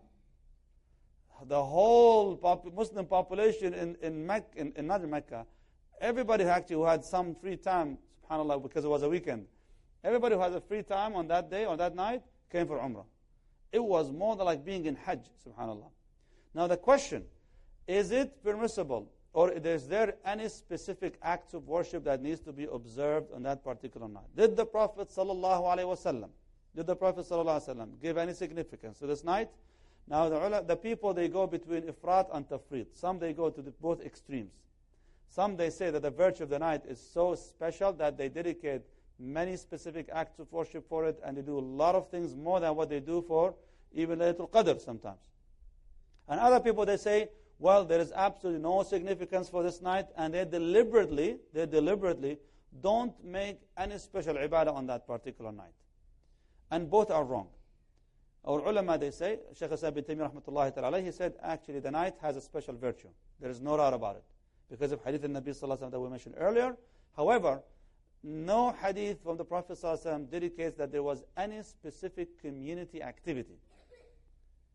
The whole pop Muslim population in, in, Mecca, in, in not in Mecca, everybody actually who had some free time, subhanAllah, because it was a weekend, everybody who had a free time on that day, on that night, came for Umrah. It was more than like being in Hajj, subhanAllah. Now the question, is it permissible or is there any specific acts of worship that needs to be observed on that particular night? Did the Prophet ﷺ, did the Prophet ﷺ give any significance to this night? Now the, the people, they go between ifrat and tafrit. Some they go to the, both extremes. Some they say that the virtue of the night is so special that they dedicate many specific acts of worship for it, and they do a lot of things more than what they do for even Laylatul Qadr sometimes. And other people, they say, well, there is absolutely no significance for this night, and they deliberately, they deliberately don't make any special ibadah on that particular night. And both are wrong. Our ulama, they say, Shaykh bin Taymiyyah rahmatullahi ta'ala, he said, actually the night has a special virtue. There is no doubt about it. Because of hadith al-Nabi sallallahu that we mentioned earlier. However, no hadith from the Prophet ﷺ dedicates that there was any specific community activity.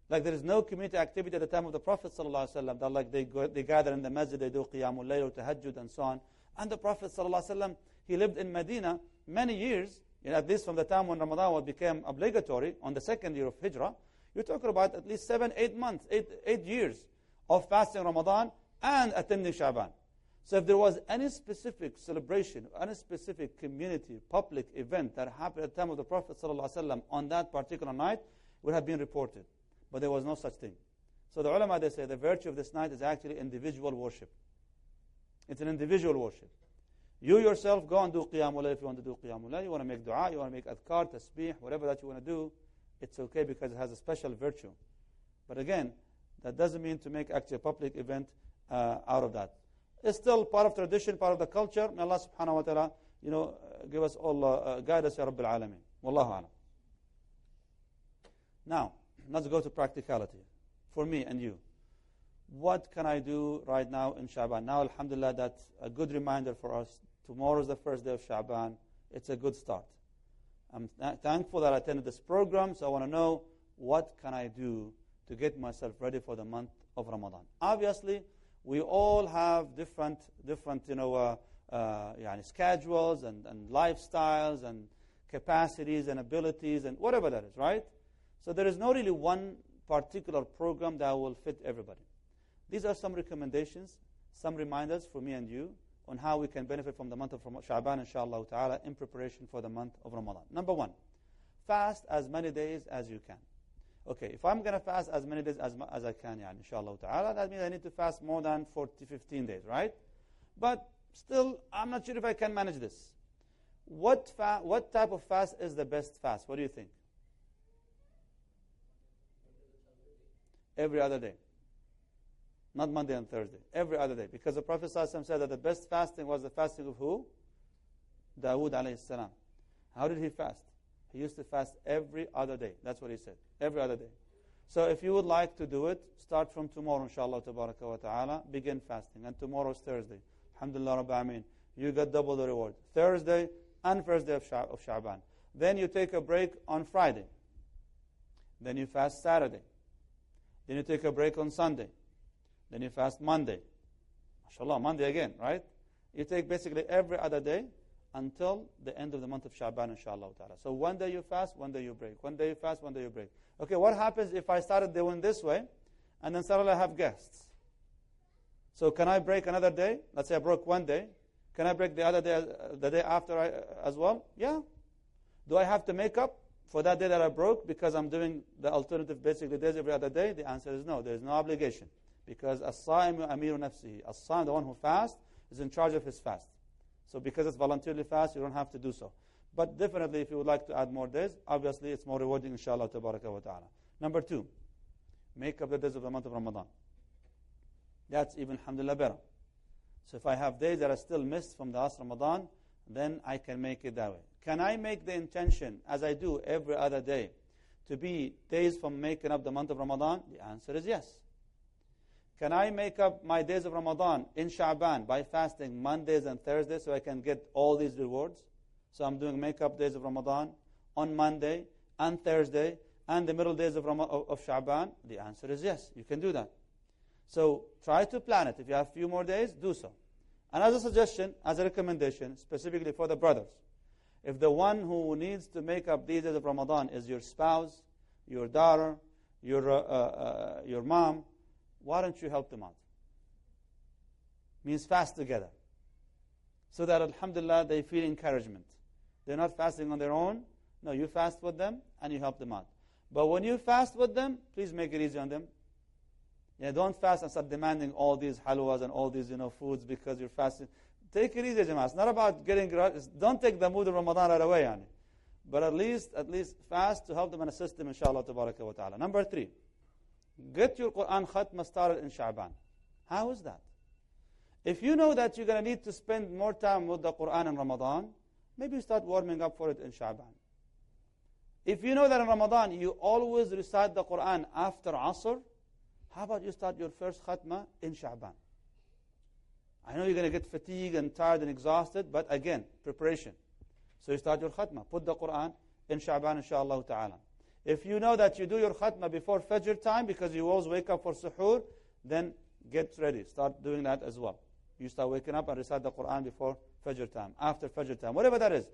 Like there is no community activity at the time of the Prophet ﷺ that like they, go, they gather in the masjid, they do qiyamul layl or tahajjud and so on. And the Prophet ﷺ, he lived in Medina many years, you know, at least from the time when Ramadan became obligatory on the second year of Hijrah. You're talking about at least seven, eight months, eight, eight years of fasting Ramadan and attending Shaban. So if there was any specific celebration, any specific community, public event that happened at the time of the Prophet ﷺ on that particular night, would have been reported. But there was no such thing. So the ulama, they say the virtue of this night is actually individual worship. It's an individual worship. You yourself go and do qiyamul if you want to do qiyamul You want to make dua, you want to make adhkar, tasbih, whatever that you want to do. It's okay because it has a special virtue. But again, that doesn't mean to make actually a public event uh, out of that. It's still part of tradition, part of the culture. May Allah subhanahu wa ta'ala, you know, give us all, uh, uh, guide us, Ya Rabbil Alameen. Wallahu alam. Now, let's go to practicality. For me and you. What can I do right now in Shaban? Now, alhamdulillah, that's a good reminder for us. Tomorrow is the first day of Shaban. it's a good start. I'm th- thankful that I attended this program, so I want to know what can I do to get myself ready for the month of Ramadan. Obviously, we all have different, different you know, uh, uh, yani schedules and, and lifestyles and capacities and abilities and whatever that is, right? So there is no really one particular program that will fit everybody. These are some recommendations, some reminders for me and you on how we can benefit from the month of Sha'ban, inshallah ta'ala, in preparation for the month of Ramadan. Number one, fast as many days as you can. Okay, if I'm going to fast as many days as, as I can, yani, inshallah ta'ala, that means I need to fast more than 40, 15 days, right? But still, I'm not sure if I can manage this. What, what type of fast is the best fast? What do you think? Every other day. Not Monday and Thursday. Every other day. Because the Prophet said that the best fasting was the fasting of who? Dawood alayhi salam. How did he fast? He used to fast every other day. That's what he said. Every other day. So if you would like to do it, start from tomorrow, inshallah, tabaraka wa ta'ala. Begin fasting. And tomorrow is Thursday. Alhamdulillah, Rabbi Ameen. You get double the reward. Thursday and first day of, Sha- of Sha'ban. Then you take a break on Friday. Then you fast Saturday. Then you take a break on Sunday. Then you fast Monday. MashaAllah, Monday again, right? You take basically every other day until the end of the month of Sha'ban, inshallah ta'ala. So one day you fast, one day you break. One day you fast, one day you break. Okay, what happens if I started doing this way and then suddenly I have guests? So can I break another day? Let's say I broke one day. Can I break the other day, uh, the day after I, uh, as well? Yeah. Do I have to make up for that day that I broke because I'm doing the alternative basically days every other day? The answer is no. There is no obligation. Because as-saimu amiru nafsihi. As-saim, the one who fasts, is in charge of his fast. So because it's voluntarily fast, you don't have to do so. But definitely, if you would like to add more days, obviously it's more rewarding, inshallah, tabaraka wa ta'ala. Number two, make up the days of the month of Ramadan. That's even, alhamdulillah, better. So if I have days that are still missed from the last Ramadan, then I can make it that way. Can I make the intention, as I do every other day, to be days from making up the month of Ramadan? The answer is yes. Can I make up my days of Ramadan in Sha'ban by fasting Mondays and Thursdays so I can get all these rewards? So I'm doing make-up days of Ramadan on Monday and Thursday and the middle days of, Ram- of Sha'ban? The answer is yes, you can do that. So try to plan it. If you have a few more days, do so. And as a suggestion, as a recommendation, specifically for the brothers, if the one who needs to make up these days of Ramadan is your spouse, your daughter, your, uh, uh, uh your mom, why don't you help them out? Means fast together. So that, alhamdulillah, they feel encouragement. They're not fasting on their own. No, you fast with them and you help them out. But when you fast with them, please make it easy on them. Yeah, don't fast and start demanding all these halwas and all these you know foods because you're fasting. Take it easy, Jama'ah. It's not about getting. Don't take the mood of Ramadan right away, yani. But at least, at least fast to help them and assist them, inshallah, wa ta'ala. Number three. Get your Quran khatma started in Sha'ban. How is that? If you know that you're going to need to spend more time with the Quran in Ramadan, maybe you start warming up for it in Sha'ban. If you know that in Ramadan you always recite the Quran after Asr, how about you start your first khatma in Sha'ban? I know you're going to get fatigued and tired and exhausted, but again, preparation. So you start your khatma. Put the Quran in Sha'ban, inshallah ta'ala. If you know that you do your khatma before Fajr time because you always wake up for suhoor, then get ready. Start doing that as well. You start waking up and recite the Quran before Fajr time, after Fajr time, whatever that is.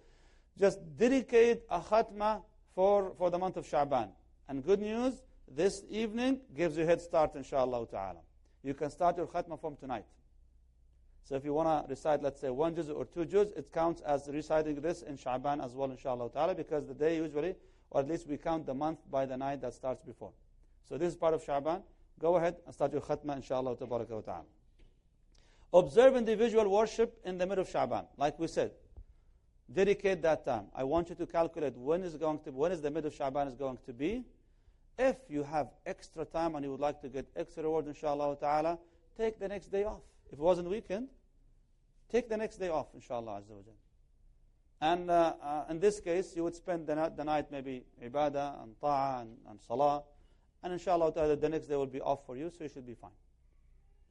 Just dedicate a khatma for, for the month of Sha'ban. And good news, this evening gives you a head start, inshallah ta'ala. You can start your khatma from tonight. So if you want to recite, let's say, one juz or two juz, it counts as reciting this in Sha'ban as well, inshallah ta'ala, because the day usually or at least we count the month by the night that starts before. So this is part of Sha'ban. Go ahead and start your khatma, inshallah, wa ta'ala. Observe individual worship in the middle of Sha'ban, like we said. Dedicate that time. I want you to calculate when is going to when is the middle of Sha'ban is going to be. If you have extra time and you would like to get extra reward, inshallah ta'ala, take the next day off. If it wasn't weekend, take the next day off, inshallah azza wa and uh, uh, in this case, you would spend the, the night maybe ibadah and ta'ah and, and salah. And inshallah the next day will be off for you, so you should be fine.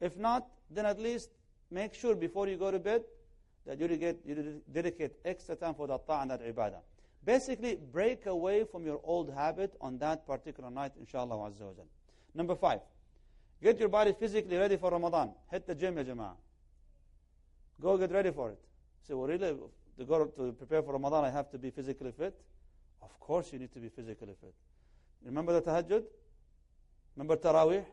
If not, then at least make sure before you go to bed that you dedicate, you dedicate extra time for that ta'ah and that ibadah. Basically, break away from your old habit on that particular night, inshallah wa Number five, get your body physically ready for Ramadan. Hit the gym, ya jama'ah. Go get ready for it. Well, really, to go to prepare for Ramadan, I have to be physically fit? Of course you need to be physically fit. Remember the tahajjud? Remember Taraweeh?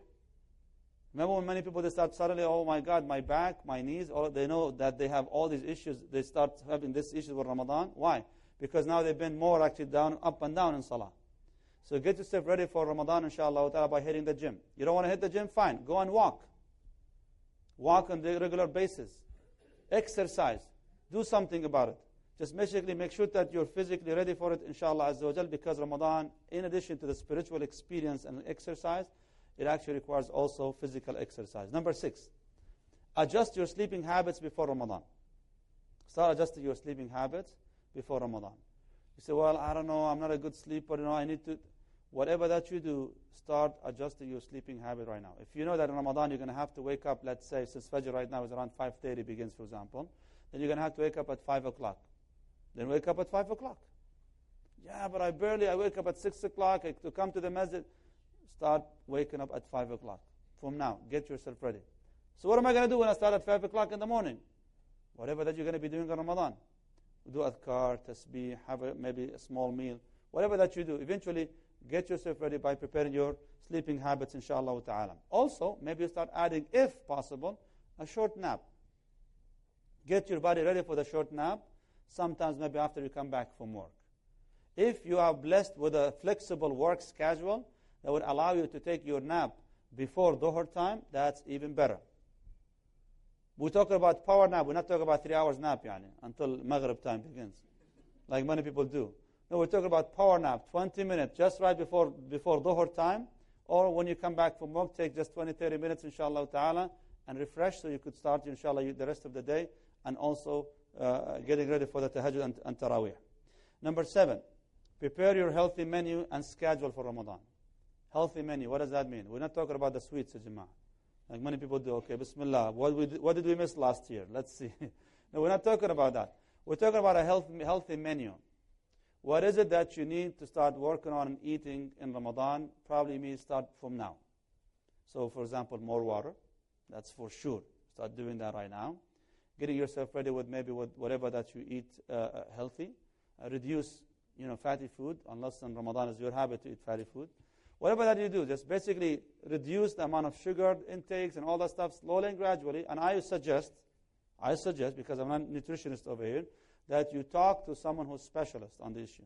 Remember when many people they start suddenly, oh my God, my back, my knees, all they know that they have all these issues. They start having this issue with Ramadan. Why? Because now they've been more actually down, up and down in Salah. So get yourself ready for Ramadan, inshallah, by hitting the gym. You don't want to hit the gym? Fine. Go and walk. Walk on a regular basis. Exercise. Do something about it. Just basically make sure that you're physically ready for it, inshallah, azza because Ramadan, in addition to the spiritual experience and exercise, it actually requires also physical exercise. Number six, adjust your sleeping habits before Ramadan. Start adjusting your sleeping habits before Ramadan. You say, well, I don't know, I'm not a good sleeper, you know, I need to. Whatever that you do, start adjusting your sleeping habit right now. If you know that in Ramadan you're going to have to wake up, let's say, since Fajr right now is around 5.30 begins, for example, then you're going to have to wake up at 5 o'clock. Then wake up at 5 o'clock. Yeah, but I barely, I wake up at 6 o'clock to come to the masjid. Start waking up at 5 o'clock. From now, get yourself ready. So what am I going to do when I start at 5 o'clock in the morning? Whatever that you're going to be doing in Ramadan. Do adhkar, tasbih, have a, maybe a small meal. Whatever that you do, eventually get yourself ready by preparing your sleeping habits, inshallah ta'ala. Also, maybe you start adding, if possible, a short nap. Get your body ready for the short nap, sometimes maybe after you come back from work. If you are blessed with a flexible work schedule, that would allow you to take your nap before Dhuhr time, that's even better. We're talking about power nap. We're not talking about three hours nap yani, until Maghrib time begins, like many people do. No, we're talking about power nap, 20 minutes, just right before, before Dhuhr time, or when you come back from work, take just 20, 30 minutes, inshallah ta'ala, and refresh so you could start, inshallah, the rest of the day, and also uh, getting ready for the tahajjud and, and taraweeh. Number seven, prepare your healthy menu and schedule for Ramadan. Healthy menu. What does that mean? We're not talking about the sweets, Jama'ah. Like many people do. Okay, Bismillah. What, we, what did we miss last year? Let's see. <laughs> no, we're not talking about that. We're talking about a health, healthy menu. What is it that you need to start working on and eating in Ramadan? Probably means start from now. So, for example, more water. That's for sure. Start doing that right now. Getting yourself ready with maybe with whatever that you eat uh, uh healthy. Uh, reduce, you know, fatty food, unless in Ramadan is your habit to eat fatty food. Whatever that you do, just basically reduce the amount of sugar intakes and all that stuff slowly and gradually. And I suggest, I suggest, because I'm not a nutritionist over here, that you talk to someone who's specialist on the issue.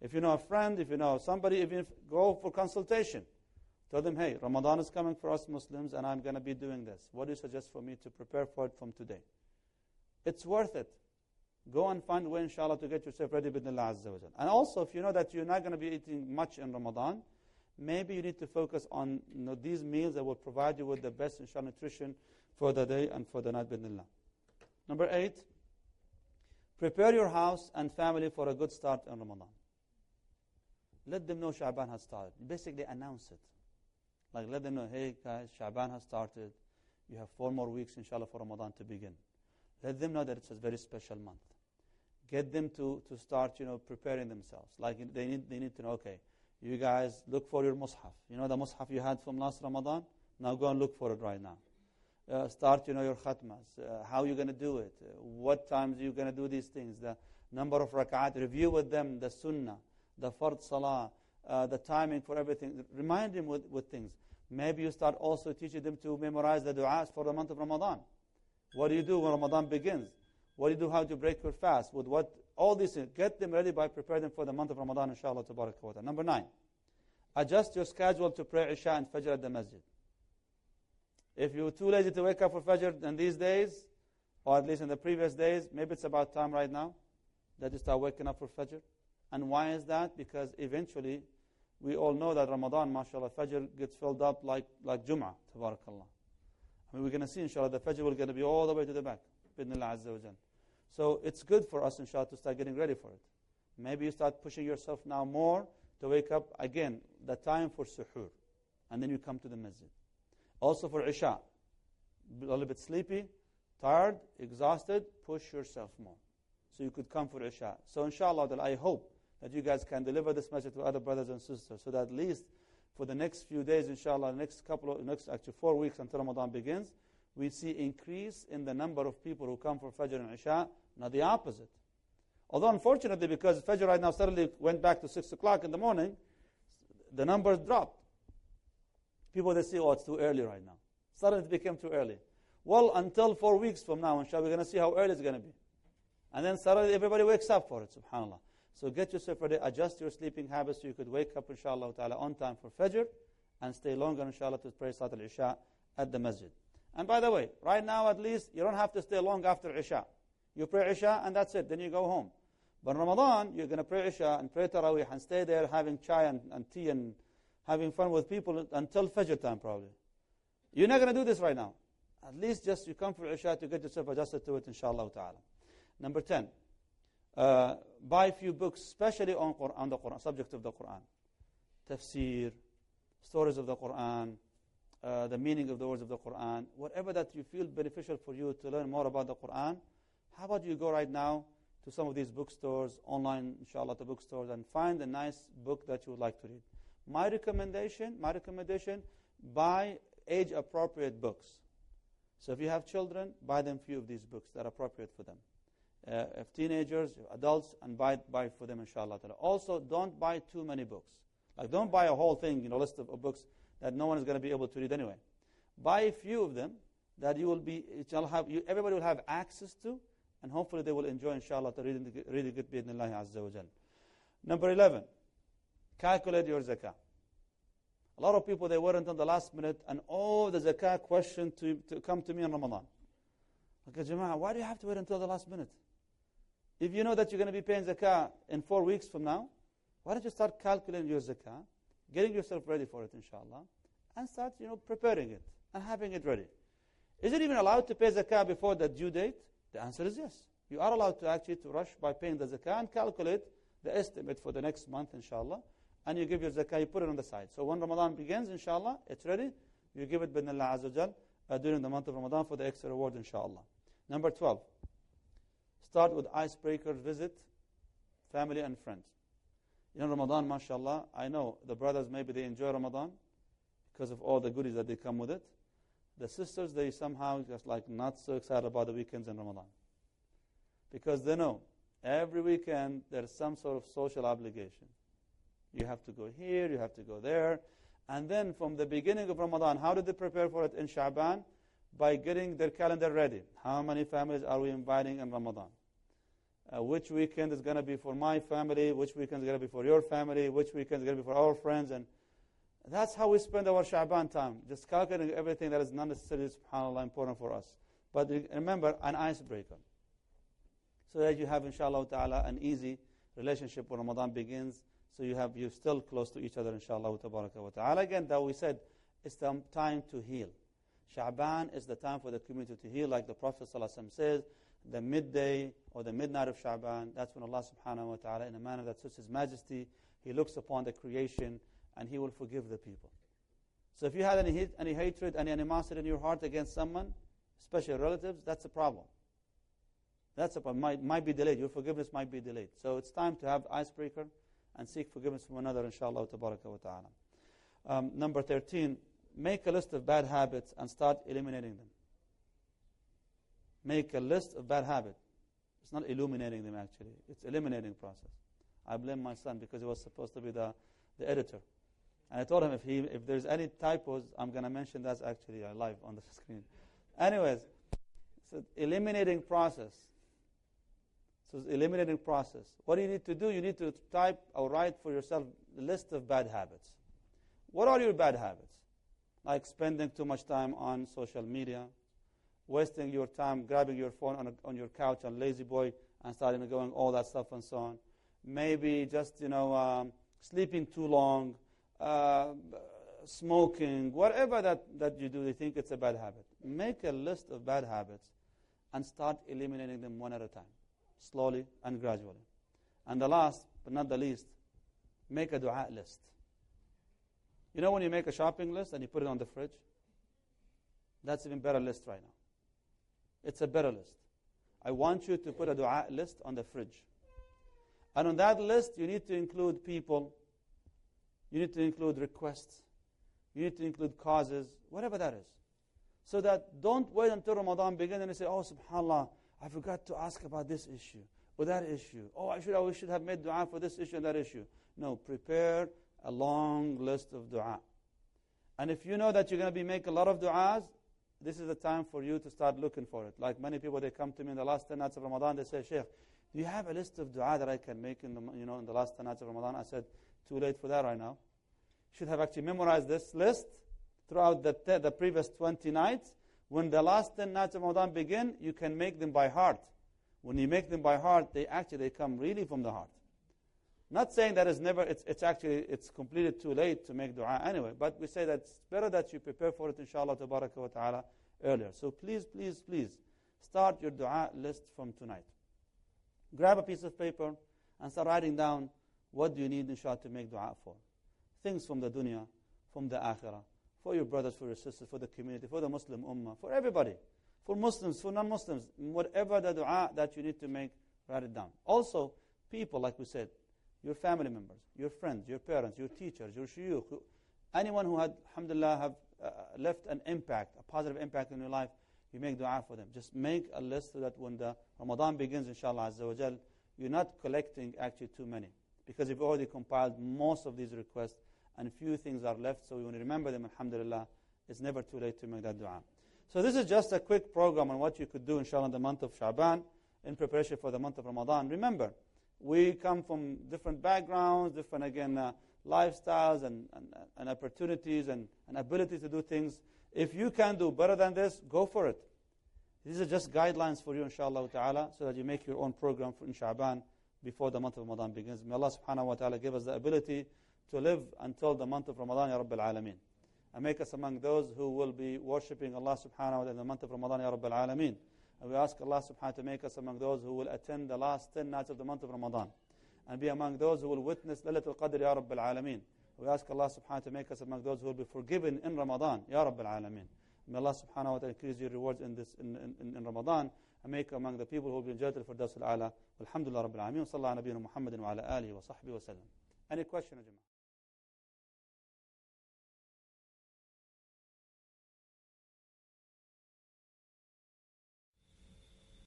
If you know a friend, if you know somebody, even go for consultation. Tell them, hey, Ramadan is coming for us Muslims, and I'm going to be doing this. What do you suggest for me to prepare for it from today? It's worth it. Go and find a way, inshallah, to get yourself ready with Allah Azza wa Jal. And also, if you know that you're not going to be eating much in Ramadan, maybe you need to focus on you know, these meals that will provide you with the best inshallah nutrition for the day and for the night bismillah. Number eight, prepare your house and family for a good start in Ramadan. Let them know Sha'ban has started. Basically announce it. Like let them know, hey guys, Sha'ban has started. You have four more weeks inshallah for Ramadan to begin. Let them know that it's a very special month. Get them to, to start, you know, preparing themselves. Like they need, they need to know, okay, you guys look for your mushaf. You know the mushaf you had from last Ramadan? Now go and look for it right now. Uh, start, you know, your khatmas. Uh, how you going to do it? Uh, what times you going to do these things? The number of rak'at. Review with them the sunnah, the fard salah, uh, the timing for everything. Remind them with, with things. Maybe you start also teaching them to memorize the du'as for the month of Ramadan. What do you do when Ramadan begins? What do you do how to break your fast? With what all these things. Get them ready by preparing them for the month of Ramadan, inshallah. Tabarak Number nine, adjust your schedule to pray Isha and Fajr at the masjid. If you're too lazy to wake up for Fajr in these days, or at least in the previous days, maybe it's about time right now that you start waking up for Fajr. And why is that? Because eventually, we all know that Ramadan, mashallah, Fajr gets filled up like, like Jum'ah, tabarakallah. I mean, we're going to see, inshallah, the Fajr will going to be all the way to the back. Bidnillah Azza so it's good for us, inshallah, to start getting ready for it. Maybe you start pushing yourself now more to wake up again, the time for suhoor. And then you come to the masjid. Also for Isha, a little bit sleepy, tired, exhausted, push yourself more. So you could come for Isha. So inshallah, I hope that you guys can deliver this message to other brothers and sisters so that at least for the next few days, inshallah, the next couple of, next actually four weeks until Ramadan begins, we see increase in the number of people who come for Fajr and Isha, not the opposite. Although unfortunately, because Fajr right now suddenly went back to 6 o'clock in the morning, the numbers dropped. People, they say, oh, it's too early right now. Suddenly it became too early. Well, until four weeks from now, inshallah, we're going to see how early it's going to be. And then suddenly everybody wakes up for it, subhanAllah. So get yourself ready, adjust your sleeping habits so you could wake up, inshallah ta'ala, on time for Fajr and stay longer, inshallah, to pray Salat al-Isha at the masjid. And by the way, right now at least, you don't have to stay long after Isha. You pray Isha and that's it, then you go home. But Ramadan, you're going to pray Isha and pray Taraweeh and stay there having chai and, and tea and having fun with people until Fajr time probably. You're not going to do this right now. At least just you come for Isha to get yourself adjusted to it, inshallah ta'ala. Number 10, uh, buy a few books, especially on, Quran, on the Quran, subject of the Quran. Tafsir, stories of the Quran, uh, the meaning of the words of the Quran, whatever that you feel beneficial for you to learn more about the Quran, how about you go right now to some of these bookstores, online, inshallah, the bookstores, and find a nice book that you would like to read. My recommendation, my recommendation, buy age-appropriate books. So if you have children, buy them few of these books that are appropriate for them. Uh, teenagers, adults, and buy, buy for them, inshallah. Also, don't buy too many books. Like, don't buy a whole thing, you know, list of, of books that no one is going to be able to read anyway. Buy a few of them that you will be, have, you, everybody will have access to, and hopefully they will enjoy, inshallah, to reading the, really good bi'idhnillahi azza wa Number 11, calculate your zakah. A lot of people, they wait until the last minute and, oh, the zakah question to, to come to me in Ramadan. Okay, Jama'ah, why do you have to wait until the last minute? If you know that you're going to be paying zakah in four weeks from now, why don't you start calculating your zakah, getting yourself ready for it, inshallah, and start, you know, preparing it and having it ready. Is it even allowed to pay zakah before the due date? The answer is yes. You are allowed to actually to rush by paying the zakah and calculate the estimate for the next month, inshallah, and you give your zakah, you put it on the side. So when Ramadan begins, inshallah, it's ready, you give it Allah Azza Jal uh, during the month of Ramadan for the extra reward, inshallah. Number 12, start with icebreaker visit, family and friends. In Ramadan, mashallah, I know the brothers maybe they enjoy Ramadan because of all the goodies that they come with it. The sisters, they somehow just like not so excited about the weekends in Ramadan. Because they know every weekend there's some sort of social obligation. You have to go here, you have to go there. And then from the beginning of Ramadan, how did they prepare for it in Sha'ban? By getting their calendar ready. How many families are we inviting in Ramadan? Uh, which weekend is going to be for my family? Which weekend is going to be for your family? Which weekend is going to be for our friends? And that's how we spend our Sha'ban time, just calculating everything that is not necessarily, subhanAllah, important for us. But remember, an icebreaker. So that you have, inshallah ta'ala, an easy relationship when Ramadan begins. So you have, you're still close to each other, inshallah ta'ala. Again, that we said, it's the time to heal. Sha'ban is the time for the community to heal, like the Prophet ﷺ says, the midday or the midnight of Sha'ban, that's when Allah subhanahu wa ta'ala, in a manner that suits His majesty, He looks upon the creation and He will forgive the people. So if you had any, any hatred, any animosity in your heart against someone, especially relatives, that's a problem. That's a problem. Might, might be delayed. Your forgiveness might be delayed. So it's time to have icebreaker and seek forgiveness from another, inshallah, wa ta'ala. Um, number 13, make a list of bad habits and start eliminating them. Make a list of bad habits. It's not illuminating them, actually. It's eliminating process. I blame my son because he was supposed to be the, the editor. And I told him if, he, if there's any typos, I'm going to mention that's actually uh, live on the <laughs> screen. Anyways, so eliminating process. So it's eliminating process. What do you need to do? You need to type or write for yourself a list of bad habits. What are your bad habits? Like spending too much time on social media, wasting your time grabbing your phone on, a, on your couch on La-Z-Boy and starting going all that stuff and so on. Maybe just, you know, um, sleeping too long, uh, smoking, whatever that, that you do, they think it's a bad habit. Make a list of bad habits and start eliminating them one at a time, slowly and gradually. And the last, but not the least, make a dua list. You know when you make a shopping list and you put it on the fridge? That's even better list right now. It's a better list. I want you to put a dua list on the fridge. And on that list, you need to include people, you need to include requests, you need to include causes, whatever that is. So that don't wait until Ramadan begins and you say, oh, subhanAllah, I forgot to ask about this issue or that issue. Oh, I should, I should have made dua for this issue and that issue. No, prepare a long list of dua. And if you know that you're going to be making a lot of du'as, this is the time for you to start looking for it. Like many people, they come to me in the last 10 nights of Ramadan, they say, Sheikh, do you have a list of dua that I can make in the, you know, in the last 10 nights of Ramadan? I said, too late for that right now. You should have actually memorized this list throughout the, the previous 20 nights. When the last 10 nights of Ramadan begin, you can make them by heart. When you make them by heart, they actually they come really from the heart. Not saying that it's never, it's, it's actually, it's completely too late to make dua anyway, but we say that it's better that you prepare for it, inshallah, tabaraka wa ta'ala, earlier. So please, please, please, start your dua list from tonight. Grab a piece of paper and start writing down what do you need, inshallah, to make dua for. Things from the dunya, from the akhirah, for your brothers, for your sisters, for the community, for the Muslim ummah, for everybody, for Muslims, for non-Muslims, whatever the dua that you need to make, write it down. Also, people, like we said, your family members, your friends, your parents, your teachers, your shuyukh, anyone who had, alhamdulillah, have uh, left an impact, a positive impact in your life, you make dua for them. Just make a list so that when the Ramadan begins, inshallah, azza wa jal, you're not collecting actually too many. Because you've already compiled most of these requests and few things are left, so when you remember them, alhamdulillah, it's never too late to make that dua. So this is just a quick program on what you could do, inshallah, in the month of Sha'ban in preparation for the month of Ramadan. Remember, we come from different backgrounds, different, again, uh, lifestyles and, and, and opportunities and, and abilities to do things. If you can do better than this, go for it. These are just guidelines for you, inshallah ta'ala, so that you make your own program for in Sha'ban before the month of Ramadan begins. May Allah subhanahu wa ta'ala give us the ability to live until the month of Ramadan, Ya Rabbil Alameen. And make us among those who will be worshipping Allah subhanahu wa ta'ala in the month of Ramadan, Ya Rabbil Alameen. And we ask Allah subhanahu wa ta'ala to make us among those who will attend the last 10 nights of the month of Ramadan. And be among those who will witness Laylatul Qadr, Ya Rabbil Alameen. We ask Allah subhanahu wa ta'ala to make us among those who will be forgiven in Ramadan, Ya Rabbil Alameen. May Allah subhanahu wa ta'ala increase your rewards in, this, in, in, in Ramadan and make among the people who will be enjoyed the Firdaus al-Ala. Alhamdulillah Rabbil Alameen. Sallallahu nabiyyina Muhammadin wa ala alihi wa sahbihi wa sallam. Any question, Jama'ah?